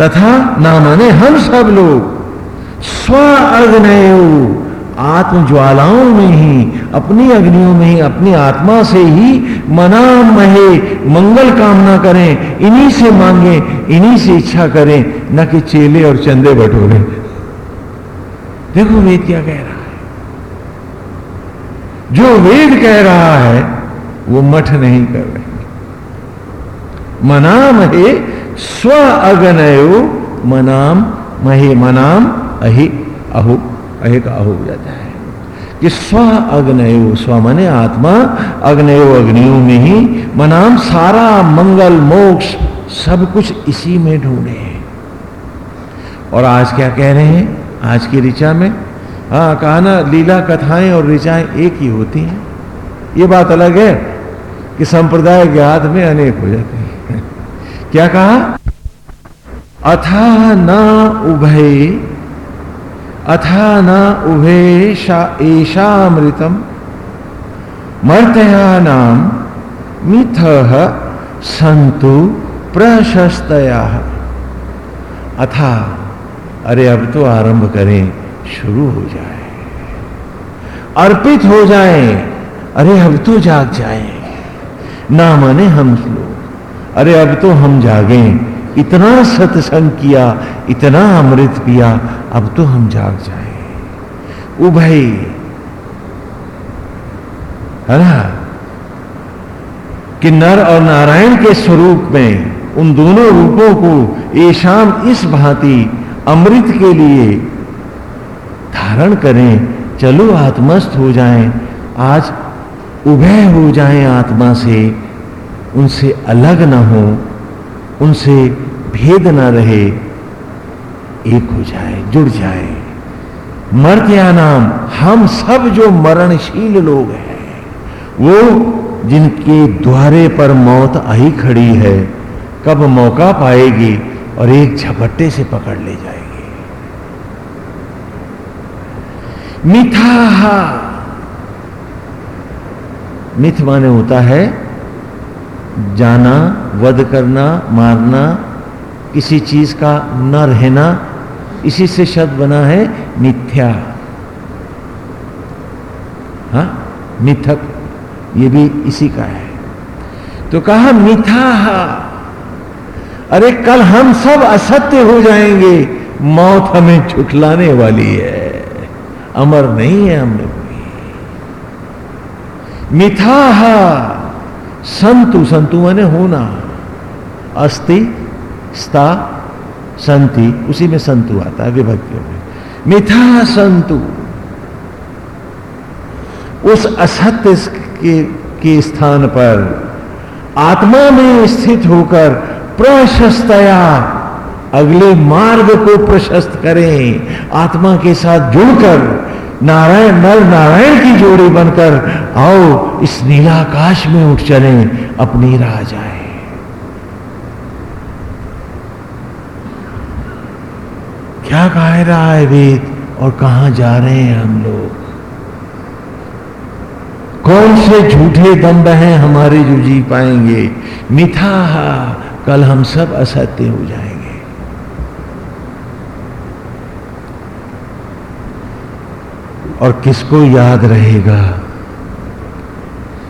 तथा ना माने हम सब लोग स्व अग्नय आत्म ज्वालाओं में ही, अपनी अग्नियों में ही, अपनी आत्मा से ही मना महे, मंगल कामना करें, इन्हीं से मांगे, इन्हीं से इच्छा करें, न कि चेले और चंदे बटोरे देखो वेद क्या कह रहा है। जो वेद कह रहा है, वो मठ नहीं कर रहे। मनाम हे स्व अगनयो, मनाम महे, मनाम अहि अहु। अहे का हो जाता है कि स्व अग्नयो, स्व मने आत्मा, अग्नयो, अग्नियों में ही मनाम सारा मंगल, मोक्ष, सब कुछ इसी में ढूंढे और आज क्या कह रहे हैं? आज की ऋचा में? हाँ कहा ना, लीला कथाएँ और ऋचाएँ एक ही होती हैं। ये बात अलग है कि संप्रदाय ज्ञात में अनेक हो जाते हैं। क्या कहा? अथा न उभय अथा न उभे ऐशामृतम मर्तया नाम मिथ संतु प्रशस्तया। अथा, अरे, अब तो आरंभ करें, शुरू हो जाए। अर्पित हो जाए, अरे, अब तो जाग जाए। ना माने हम लोग, अरे, अब तो हम जागें। इतना सत्संग किया, इतना अमृत पिया, अब तो हम जाग जाए। उभय है ना? कि नर और नारायण के स्वरूप में, उन दोनों रूपों को ये शाम इस भांति अमृत के लिए धारण करें, चलो आत्मस्थ हो जाएँ। आज उभय हो जाएँ आत्मा से, उनसे अलग ना हो। उनसे भेद ना रहे, एक हो जाए, जुड़ जाए। मर्त्या नाम, हम सब जो मरणशील लोग हैं, वो जिनके द्वारे पर मौत आई खड़ी है, कब मौका पाएगी और एक झपट्टे से पकड़ ले जाएगी। मिथा मिथ माने होता है जाना, वध करना, मारना, किसी चीज़ का न रहना, इसी से शब्द बना है मिथ्या। हा? मिथक, ये भी इसी का है। तो कहा, मिथा अरे, कल हम सब असत्य हो जाएँगे। मौत हमें छुटलाने वाली है। अमर नहीं है हम लोग मिथा संतु संतु माने होना। अस्ति स्ता संति उसी में संतु आता है विभक्तियों में। मिथा संतु। उस असत्य के, के स्थान पर आत्मा में स्थित होकर प्रशस्तया अगले मार्ग को प्रशस्त करें। आत्मा के साथ जुड़कर नारायण नर नारायण की जोड़ी बनकर आओ, इस नीलाकाश में उठ चले, अपनी राह जाए। क्या कह रहा है वेद और कहा जा रहे हैं हम लोग? कौन से झूठे दम्ब हैं हमारे जो जी पाएँगे? मिथा कल हम सब असत्य हो जाएँगे। और किसको याद रहेगा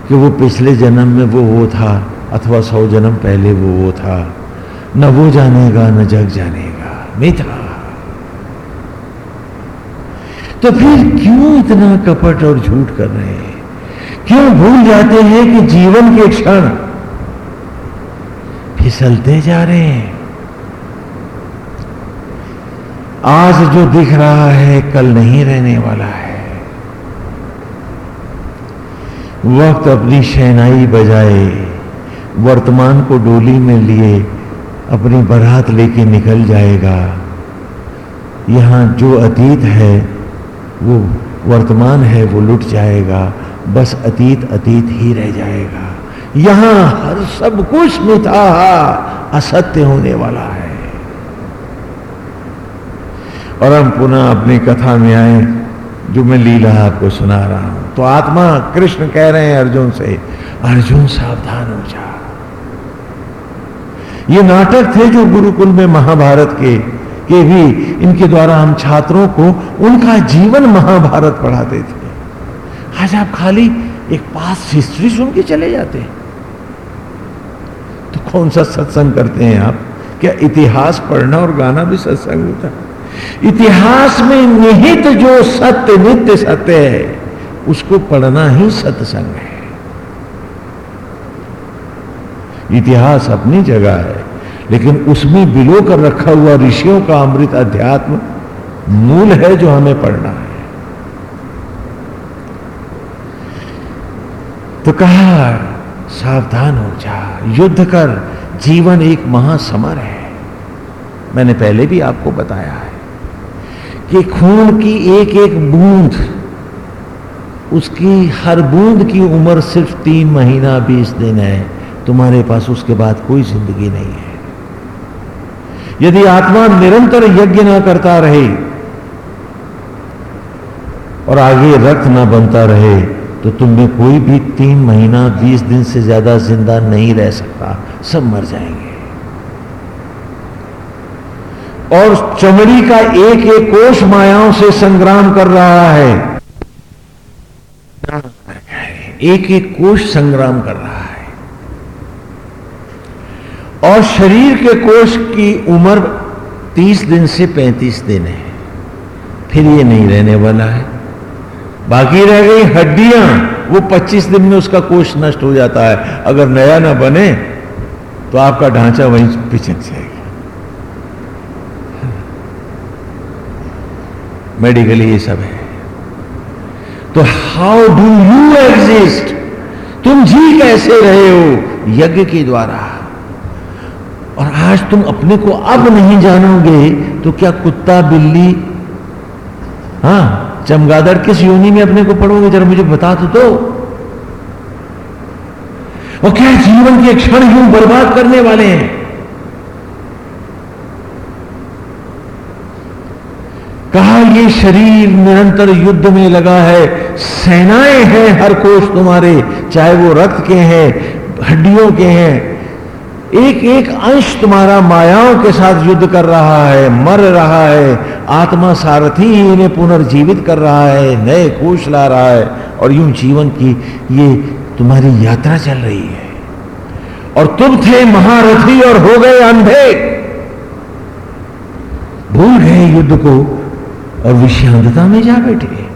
कि वो पिछले जन्म में वो वो था अथवा सौ जन्म पहले वो वो था। न वो जानेगा, न जग जानेगा। मिथा तो फिर क्यों इतना कपट और झूठ कर रहे हैं? क्यों भूल जाते हैं कि जीवन के क्षण फिसलते जा रहे हैं? आज जो दिख रहा है, कल नहीं रहने वाला है। वक्त अपनी शहनाई बजाए, वर्तमान को डोली में लिए, अपनी बारात लेके निकल जाएगा। यहाँ जो अतीत है, वो वर्तमान है, वो लुट जाएगा। बस अतीत अतीत ही रह जाएगा। यहाँ हर सब कुछ मिथा असत्य होने वाला है। और हम पुनः अपनी कथा में आए। जो मैं लीला आपको सुना रहा हूँ। तो आत्मा कृष्ण कह रहे हैं अर्जुन से, अर्जुन, सावधान हो जा। ये नाटक थे जो गुरुकुल में महाभारत के के भी इनके द्वारा हम छात्रों को उनका जीवन महाभारत पढ़ाते थे। आज आप खाली एक पास हिस्ट्री सुन के चले जाते हैं। तो कौन सा सत्संग करते हैं आप? क्या इतिहास पढ़ना और गाना भी सत्संग होता है? इतिहास में निहित जो सत्य, नित्य सत्य है, उसको पढ़ना ही सत्संग है। इतिहास अपनी जगह है, लेकिन उसमें बिलो कर रखा हुआ ऋषियों का अमृत अध्यात्म मूल है जो हमें पढ़ना है। तो कहा, सावधान हो जा, युद्ध कर, जीवन एक महासमर है। मैंने पहले भी आपको बताया है। कि खून की एक एक बूंद, उसकी हर बूंद की उम्र सिर्फ़ तीन महीना बीस दिन है। तुम्हारे पास उसके बाद कोई ज़िंदगी नहीं है। यदि आत्मा निरंतर यज्ञ ना करता रहे और आगे रक्त ना बनता रहे तो तुम्हें कोई भी तीन महीना, बीस दिन से ज़्यादा ज़िंदा नहीं रह सकता। सब मर जाएँगे। और चमड़ी का एक एक कोष मायाओं से संग्राम कर रहा है। एक एक कोष संग्राम कर रहा है। और शरीर के कोष की उम्र 30 दिन से 35 दिन है। फिर ये नहीं रहने वाला है। बाकी रह गई हड्डियाँ, वो 25 दिन में उसका कोष नष्ट हो जाता है। अगर नया ना बने तो आपका ढांचा वहीं पिछक जाएगा। मेडिकली ये सब है। तो हाउ डू यू एग्जिस्ट तुम जी कैसे रहे हो? यज्ञ के द्वारा। और आज तुम अपने को अब नहीं जानोगे तो क्या कुत्ता, बिल्ली हाँ चमगादड़ किस योनि में अपने को पढ़ोगे? जरा मुझे बता तो और क्या जीवन के क्षण यूँ बर्बाद करने वाले हैं? कहा, ये शरीर निरंतर युद्ध में लगा है। सेनाएँ हैं हर कोष तुम्हारे, चाहे वो रक्त के हैं, हड्डियों के हैं। एक एक अंश तुम्हारा मायाओं के साथ युद्ध कर रहा है, मर रहा है। आत्मा सारथी ही इन्हें पुनर्जीवित कर रहा है, नए कोष ला रहा है और यूँ जीवन की ये तुम्हारी यात्रा चल रही है। और तुम थे महारथी और हो गए अंधे। भूल गए युद्ध को और विषांतता में जा बैठे।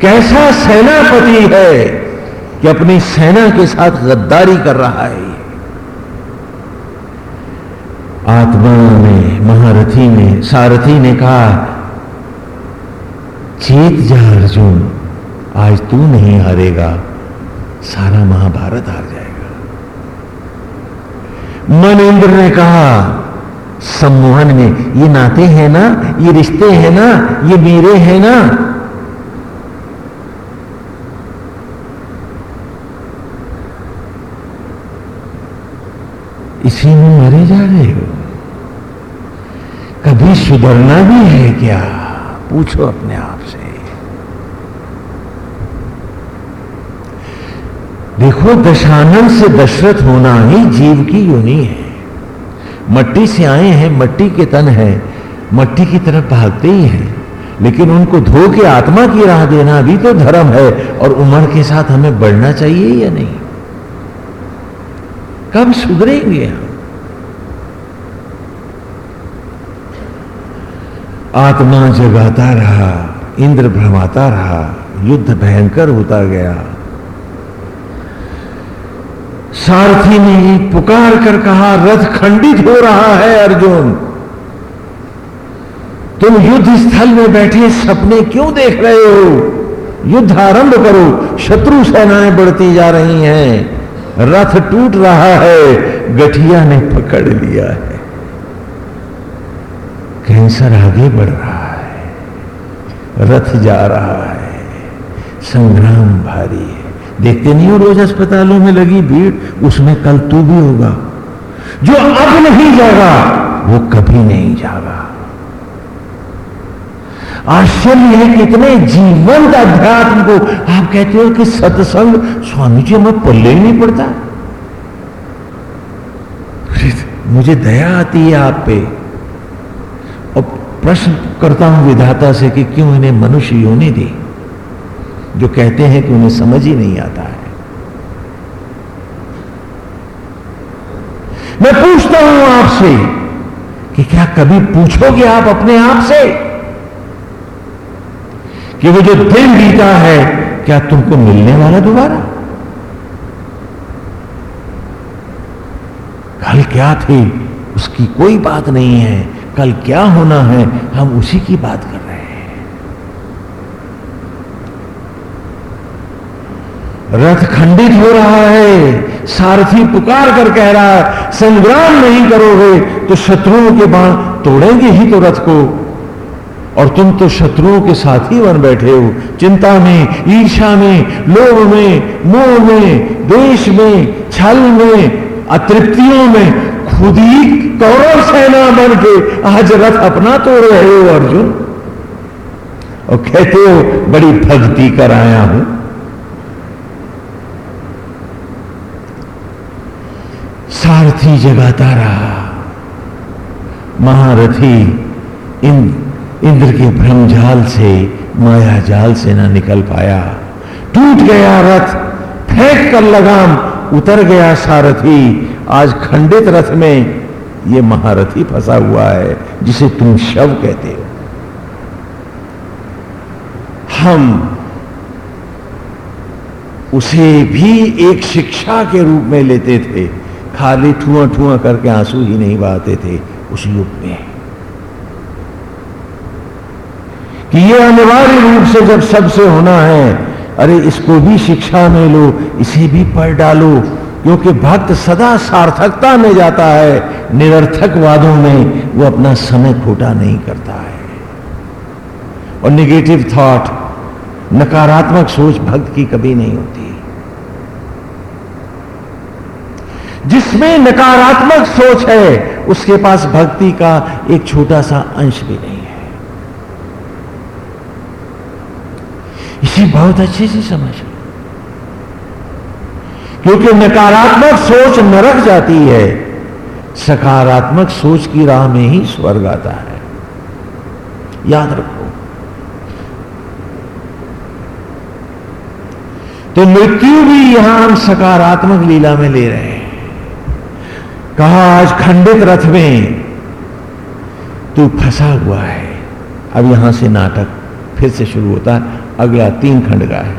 कैसा सेनापति है कि अपनी सेना के साथ गद्दारी कर रहा है? आत्मा में, महारथी ने सारथी ने कहा, चेत जा अर्जुन, आज तू नहीं हारेगा, सारा महाभारत हार जाएगा। मन इंद्र ने कहा सम्मोहन में। ये नाते हैं ना, ये रिश्ते हैं ना, ये मेरे हैं ना। इसी में मरे जा रहे हो। कभी सुधरना भी है क्या? पूछो अपने आप से। देखो, दशानन से दशरथ होना ही जीव की योनि है। मट्टी से आए हैं, मट्टी के तन है, मट्टी की तरफ़ भागते ही हैं। लेकिन उनको धो के आत्मा की राह देना भी तो धर्म है, और उम्र के साथ हमें बढ़ना चाहिए या नहीं? कब सुधरेंगे हम? आत्मा जगाता रहा, इंद्र भ्रमाता रहा, युद्ध भयंकर होता गया। सारथी ने पुकार कर कहा, रथ खंडित हो रहा है, अर्जुन। तुम युद्ध स्थल में बैठे सपने क्यों देख रहे हो? युद्ध आरंभ करो, शत्रु सेनाएँ बढ़ती जा रही हैं। रथ टूट रहा है, गठिया ने पकड़ लिया है। कैंसर आगे बढ़ रहा है, रथ जा रहा है, संग्राम भारी है। देखते नहीं हो, रोज अस्पतालों में लगी भीड़, उसमें कल तू भी होगा। जो अब नहीं जागा वो कभी नहीं जागा। आश्चर्य है कितने जीवंत अध्यात्म को आप कहते हो कि सत्संग स्वामी जी हमें पल्ले ही नहीं पड़ता। मुझे दया आती है आप पे। और प्रश्न करता हूँ विधाता से कि क्यों इन्हें मनुष्य योनि दी? जो कहते हैं कि उन्हें समझ ही नहीं आता है। मैं पूछता हूँ आपसे कि क्या कभी पूछोगे आप अपने आप से कि वो जो दिन बीता है, क्या तुमको मिलने वाला दोबारा? कल क्या थे? उसकी कोई बात नहीं है। कल क्या होना है? हम उसी की बात कर रहे हैं रथ खंडित हो रहा है। सारथी पुकार कर कह रहा है, संग्राम नहीं करोगे तो शत्रुओं के बाण तोड़ेंगे ही तो रथ को। और तुम तो शत्रुओं के साथ ही बन बैठे हो। चिंता में ईर्षा में, लोभ में, मोह में देश में, छल में, अतृप्तियों में, खुद ही कौरव सेना बन के आज रथ अपना तोड़ रहे हो, अर्जुन। और कहते हो, बड़ी भक्ति कर आया हूँ। सारथी जगाता रहा, महारथी इन, इंद्र के ब्रह्मजाल से माया जाल से ना निकल पाया। टूट गया रथ, फेंक कर लगाम, उतर गया सारथी। आज खंडित रथ में ये महारथी फंसा हुआ है, जिसे तुम शव कहते हो। हम उसे भी एक शिक्षा के रूप में लेते थे। खाली ठुआ ठुआ करके आँसू ही नहीं बहाते थे उस युग में। कि ये अनिवार्य रूप से जब सबसे होना है, अरे इसको भी शिक्षा में लो इसे भी पढ़ डालो, क्योंकि भक्त सदा सार्थकता में जाता है, निरर्थक वादों में वो अपना समय खोटा नहीं करता है। और निगेटिव थॉट नकारात्मक सोच भक्त की कभी नहीं होती। जिसमें नकारात्मक सोच है, उसके पास भक्ति का एक छोटा सा अंश भी नहीं है। इसे बहुत अच्छे से समझ क्योंकि नकारात्मक सोच नरक जाती है, सकारात्मक सोच की राह में ही स्वर्ग आता है। याद रखो। तो मृत्यु भी यहाँ हम सकारात्मक लीला में ले रहे हैं। कहा, आज खंडित रथ में तू फंसा हुआ है। अब यहाँ से नाटक फिर से शुरू होता है। अगला तीन खंड का है।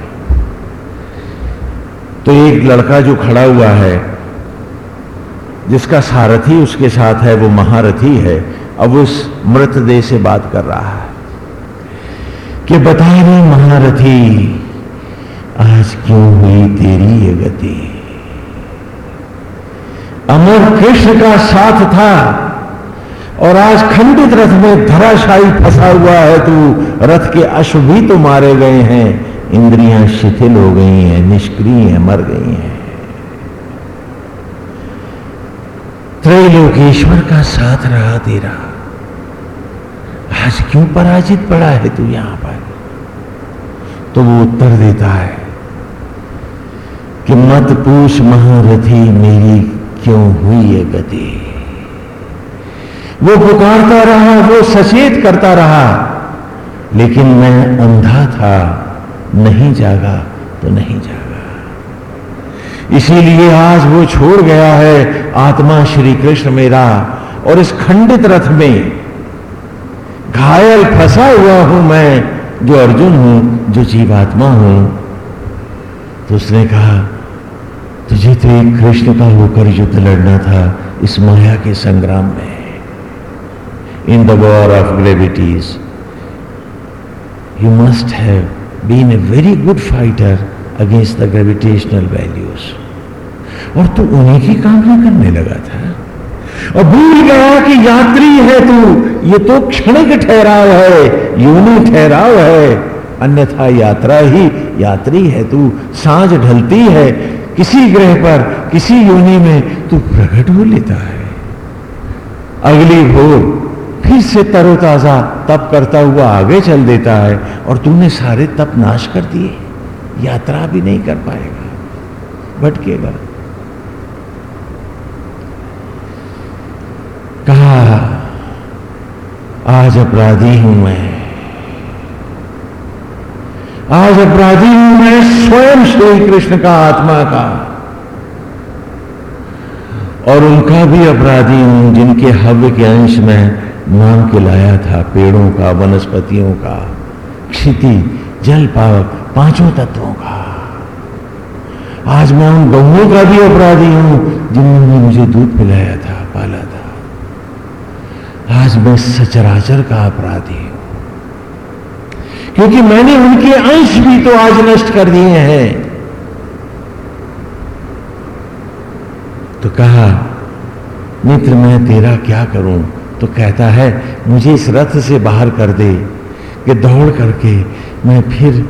तो एक लड़का जो खड़ा हुआ है, जिसका सारथी उसके साथ है, वो महारथी है, अब उस मृतदेह से बात कर रहा है कि बता रहे महारथी, आज क्यों हुई तेरी ये गति? अमर कृष्ण का साथ था। और आज खंडित रथ में धराशायी फंसा हुआ है तू। रथ के अश्व भी तो मारे गए हैं। इंद्रियाँ शिथिल हो गई हैं, निष्क्रिय हैं, मर गई हैं। त्रैलोकेश्वर का साथ रहा तेरा। आज क्यों पराजित पड़ा है तू यहाँ पर? तो वो उत्तर देता है कि मत पूछ महारथी मेरी क्यों हुई ये गति? वो पुकारता रहा, वो सचेत करता रहा, लेकिन मैं अंधा था, नहीं जागा तो नहीं जागा। इसीलिए आज वो छोड़ गया है आत्मा श्री कृष्ण मेरा, और इस खंडित रथ में घायल फंसा हुआ हूँ मैं, जो अर्जुन हूँ, जो जीवात्मा हूँ। तो उसने कहा तुझे तो एक कृष्ण का होकर युद्ध लड़ना था इस माया के संग्राम में। In the war of gravities you must have been a very good fighter against the gravitational values. और तू उन्हीं की कामना करने लगा था। और भूल गया कि यात्री है तू, ये तो क्षणिक ठहराव है, यूनि ठहराव है। अन्यथा यात्रा ही यात्री है तू, साँझ ढलती है किसी ग्रह पर, किसी योनि में तू प्रकट हो लेता है। अगली भोर फिर से तरोताजा तप करता हुआ आगे चल देता है और तूने सारे तप नाश कर दिए, यात्रा भी नहीं कर पाएगा। भटकेगा कहा, आज अपराधी हूँ मैं। आज अपराधी मैं स्वयं श्री कृष्ण का आत्मा का। और उनका भी अपराधी हूँ, जिनके हव्य के अंश में नाम के लाया था, पेड़ों का, वनस्पतियों का, क्षिति जल पावक पाँचों तत्वों का। आज मैं उन गहुओं का भी अपराधी हूँ, जिन्होंने मुझे दूध पिलाया था, पाला था। आज मैं सचराचर का अपराधी क्योंकि मैंने उनके अंश भी तो आज नष्ट कर दिए हैं। तो कहा, मित्र, मैं तेरा क्या करूँ? तो कहता है, मुझे इस रथ से बाहर कर दे, कि दौड़ करके मैं फिर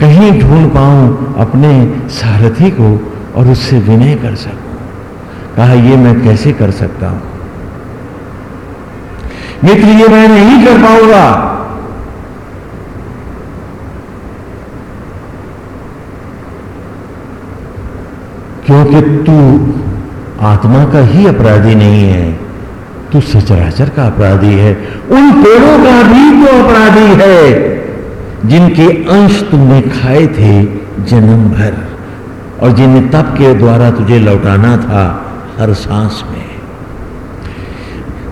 कहीं ढूंढ पाऊँ, अपने सारथी को और उससे विनय कर सकूँ। कहा, ये मैं कैसे कर सकता हूँ? मित्र, ये मैं नहीं कर पाऊँगा। क्योंकि तू आत्मा का ही अपराधी नहीं है, तू सचराचर का अपराधी है, उन पेड़ों का भी तो अपराधी है, जिनके अंश तुमने खाए थे जन्म भर, और जिन्हें तप के द्वारा तुझे लौटाना था हर सांस में।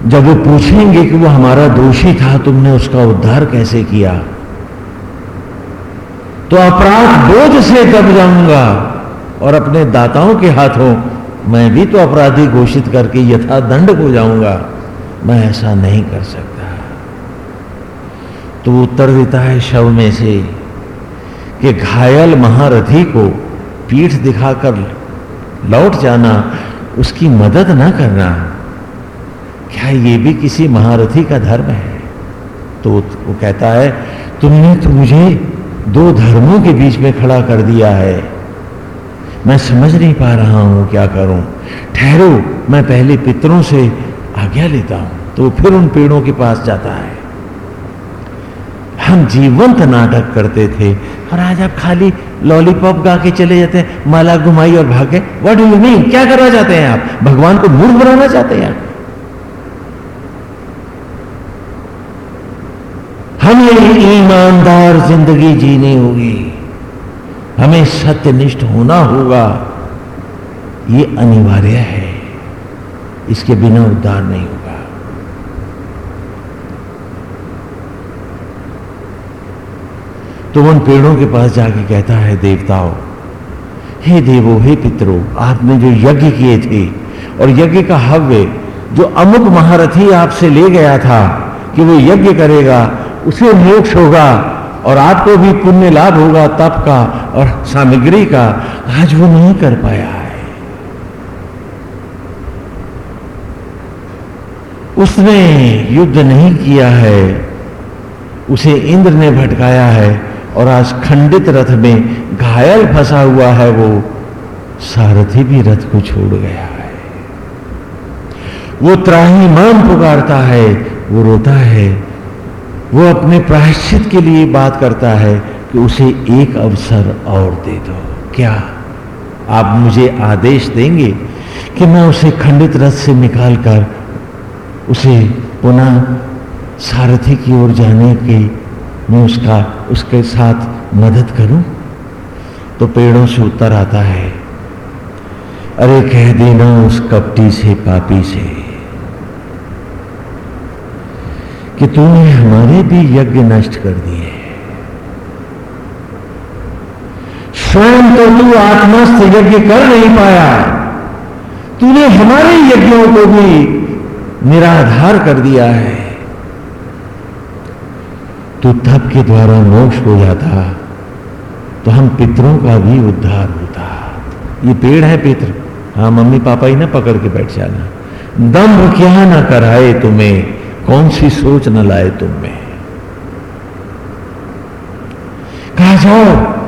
जब वो पूछेंगे कि वो हमारा दोषी था, तुमने उसका उद्धार कैसे किया? तो अपराध बोझ से दब जाऊँगा। और अपने दाताओं के हाथों मैं भी तो अपराधी घोषित करके यथा दंड हो जाऊँगा। मैं ऐसा नहीं कर सकता। तो उत्तर देता है शव में से कि घायल महारथी को पीठ दिखाकर लौट जाना, उसकी मदद ना करना, क्या ये भी किसी महारथी का धर्म है? तो वो कहता है, तुमने तो मुझे दो धर्मों के बीच में खड़ा कर दिया है। मैं समझ नहीं पा रहा हूँ क्या करूँ। ठहरो, मैं पहले पितरों से आज्ञा लेता हूँ तो फिर उन पेड़ों के पास जाता है। हम जीवंत नाटक करते थे और आज आप खाली लॉलीपॉप गा के चले जाते हैं, माला घुमाई और भागे। व्हाट डू यू मीन क्या करना चाहते हैं आप? भगवान को मूर्ख बनाना चाहते हैं आप? हमें ईमानदार ज़िंदगी जीनी होगी। हमें सत्यनिष्ठ होना होगा। ये अनिवार्य है। इसके बिना उद्धार नहीं होगा। तो उन पेड़ों के पास जाके कहता है, देवताओं, हे देवो, हे पितरों, आपने जो यज्ञ किए थे और यज्ञ का हव्य जो अमुक महारथी आपसे ले गया था कि वो यज्ञ करेगा, उसे मोक्ष होगा। और आपको भी पुण्य लाभ होगा तप का और सामग्री का। आज वो नहीं कर पाया है। उसने युद्ध नहीं किया है। उसे इंद्र ने भटकाया है और आज खंडित रथ में घायल फंसा हुआ है वो। सारथी भी रथ को छोड़ गया है। वो त्राहीमान पुकारता है, वो रोता है। वो अपने प्रायश्चित के लिए बात करता है कि उसे एक अवसर और दे दो। क्या आप मुझे आदेश देंगे कि मैं उसे खंडित रथ से निकालकर उसे पुनः सारथी की ओर जाने के मैं उसका, उसके साथ मदद करूँ? तो पेड़ों से उत्तर आता है, अरे कह देना उस कपटी से पापी से। कि तूने हमारे भी यज्ञ नष्ट कर दिए स्वयं तो तू आत्मस्थ यज्ञ कर नहीं पाया। तूने हमारे यज्ञों को भी निराधार कर दिया है। तो तप के द्वारा मोक्ष हो जाता तो हम पितरों का भी उद्धार होता। ये पेड़ है पित्र। हाँ मम्मी पापा ही ना पकड़ के बैठ जाना। दम्भ क्या ना कराए तुम्हें। कौन सी सोच न लाए तुम में? कहा, जाओ।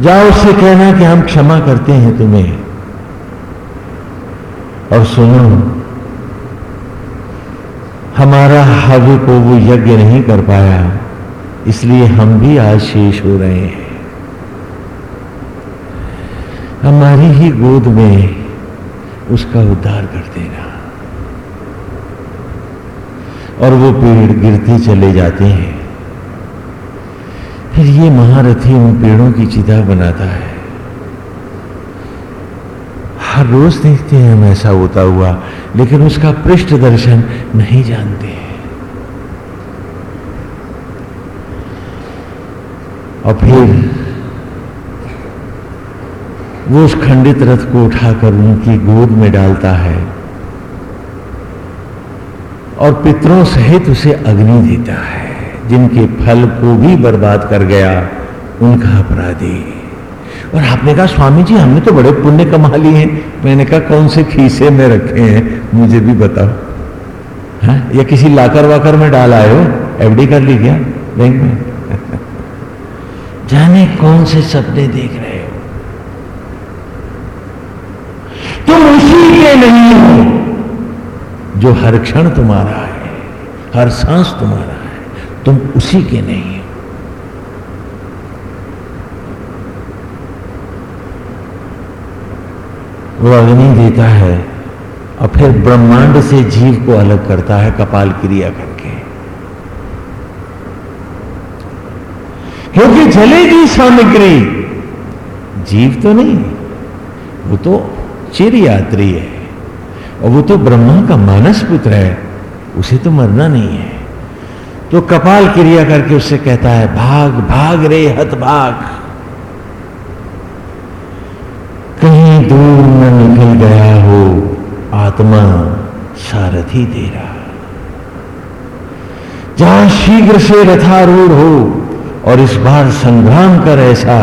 जाओ, उससे कहना कि हम क्षमा करते हैं तुम्हें। और सुनो, हमारा हव्य को वो यज्ञ नहीं कर पाया, इसलिए हम भी आज शेष हो रहे हैं। हमारी ही गोद में उसका उद्धार कर देना। और वो पेड़ गिरते चले जाते हैं। फिर ये महारथी उन पेड़ों की चिता बनाता है। हर रोज देखते हैं हम ऐसा होता हुआ, लेकिन उसका पृष्ठ दर्शन नहीं जानते और फिर वो उस खंडित रथ को उठाकर उनकी गोद में डालता है। और पितरों सहित उसे अग्नि देता है, जिनके फल को भी बर्बाद कर गया, उनका अपराधी। और आपने कहा, स्वामी जी, हमने तो बड़े पुण्य कमा लिए हैं। मैंने कहा, कौन से खीसे में रखे हैं? मुझे भी बताओ। है? या किसी लाकर वाकर में डाल आए हो? एफडी कर ली क्या बैंक में? जाने कौन से सपने देख रहे हो। तुम उसी के नहीं हो। जो हर क्षण तुम्हारा है, हर सांस तुम्हारा है, तुम उसी के नहीं हो। वो अग्नि देता है और फिर ब्रह्मांड से जीव को अलग करता है, कपाल क्रिया करके। क्योंकि जलेगी सामग्री, जीव तो नहीं, वो तो चिर यात्री है। और वो तो ब्रह्मा का मानस पुत्र है, उसे तो मरना नहीं है। तो कपाल क्रिया करके उससे कहता है, भाग भाग रे हत भाग। कहीं दूर न निकल गया हो आत्मा सारथी तेरा। जहाँ शीघ्र से रथारूढ़ हो और इस बार संग्राम कर ऐसा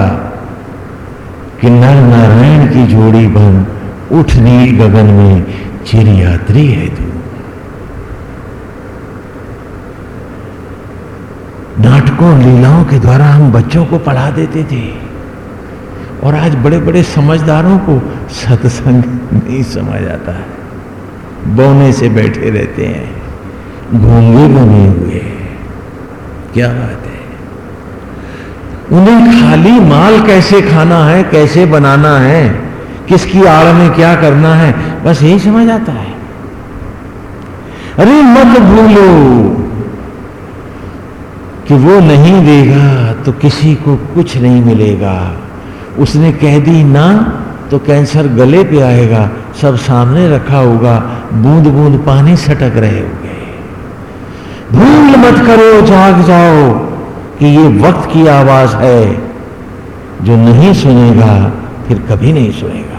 कि नर नारायण की जोड़ी बन उठ नील गगन में चिर यात्री है तू। नाटकों लीलाओं के द्वारा हम बच्चों को पढ़ा देते थे। और आज बड़े बड़े समझदारों को सत्संग नहीं समझ आता है। बोने से बैठे रहते हैं। घोंगे बने हुए क्या बात है। उन्हें खाली माल कैसे खाना है, कैसे बनाना है? किसकी आड़ में क्या करना है? बस यही समझ आता है। अरे मत भूलो कि वो नहीं देगा तो किसी को कुछ नहीं मिलेगा। उसने कह दी ना तो कैंसर गले पे आएगा, सब सामने रखा होगा, बूंद बूंद पानी सटक रहे होंगे। भूल मत करो, जाग जाओ कि ये वक्त की आवाज़ है। जो नहीं सुनेगा, फिर कभी नहीं सुनेगा।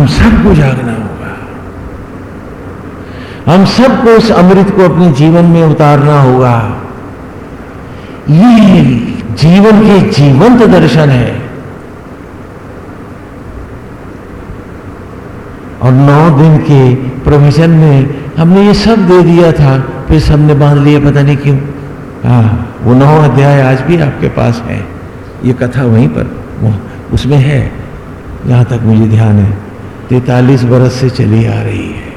हम सबको जागना होगा। हम सबको इस अमृत को अपने जीवन में उतारना होगा। ये जीवन के जीवंत दर्शन है। और नौ दिन के प्रोविज़न में हमने ये सब दे दिया था, फिर सबने बाँध लिया, पता नहीं क्यों। हाँ वो नौ अध्याय आज भी आपके पास है। ये कथा वहीं पर उसमें है। जहाँ तक मुझे ध्यान है। तैतालीस बरस से चली आ रही है।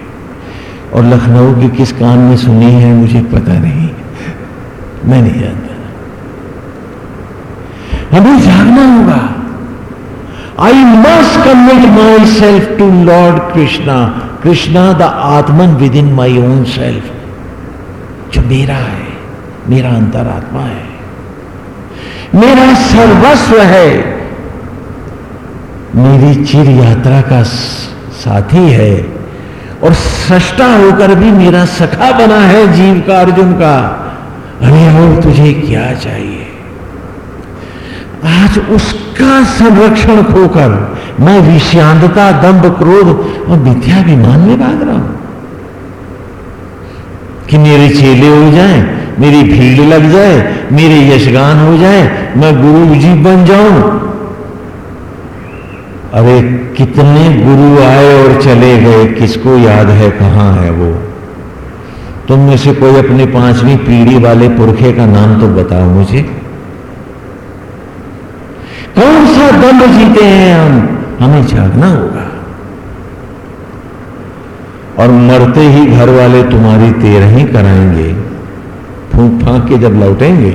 और लखनऊ की किस कान में सुनी है, मुझे पता नहीं। मैं नहीं जानता। हमें जागना होगा। I must commit myself to lord Krishna Krishna the atman within my own self जो मेरा है, मेरा अंतरात्मा है। मेरा सर्वस्व है। मेरी चिर यात्रा का साथी है और सष्टा होकर भी मेरा सखा बना है जीव का, अर्जुन का। अरे और तुझे क्या चाहिए? आज उसका संरक्षण खोकर मैं विषांतता, दंभ, क्रोध और मिथ्याभिमान में भाग रहा हूँ। कि मेरे चेले हो जाए, मेरी भीड़ लग जाए, मेरे यशगान हो जाए, मैं गुरु जी बन जाऊँ अरे, कितने गुरु आए और चले गए, किसको याद है, कहाँ है वो? तुम में से कोई अपनी पांचवी पीढ़ी वाले पुरखे का नाम तो बताओ मुझे। कौन सा दंड जीते हैं हम? हमें जागना होगा। और मरते ही घर वाले तुम्हारी तेरह कराएँगे। फूंक फांक के जब लौटेंगे,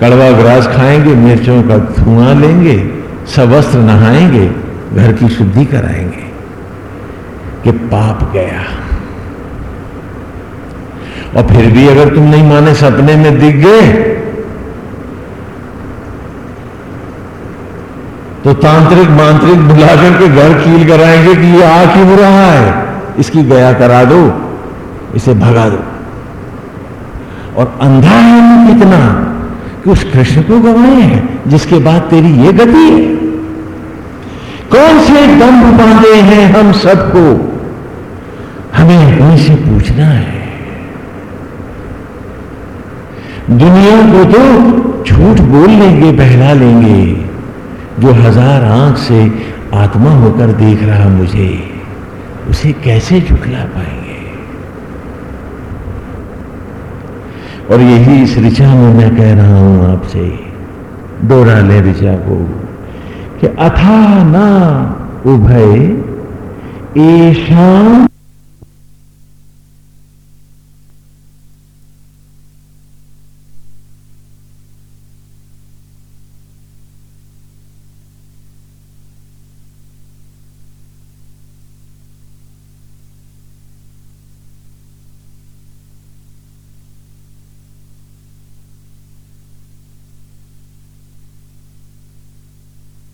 कड़वा ग्रास खाएँगे, मिर्चों का धुआँ लेंगे, सवस्त्र नहाएँगे घर की शुद्धि कराएँगे कि पाप गया। और फिर भी अगर तुम नहीं माने सपने में दिख गए तो तांत्रिक मांत्रिक बुलाकर के घर कील कराएँगे कि ये आ क्यों हो रहा है? इसकी गया करा दो, इसे भगा दो। और अंधा है कितना कि उस कृष्ण को गवाए हैं, जिसके बाद तेरी ये गति है। कौन से दम बांधे हैं हम सबको? हमें अपने से पूछना है। दुनिया को तो झूठ बोल लेंगे, बहला लेंगे, जो हज़ार आँख से आत्मा होकर देख रहा मुझे, उसे कैसे झुकला पाएँगे? और यही इस ऋचा में मैं कह रहा हूँ आपसे दोहरा ले ऋचा को। कि अथा न उभय ऐशा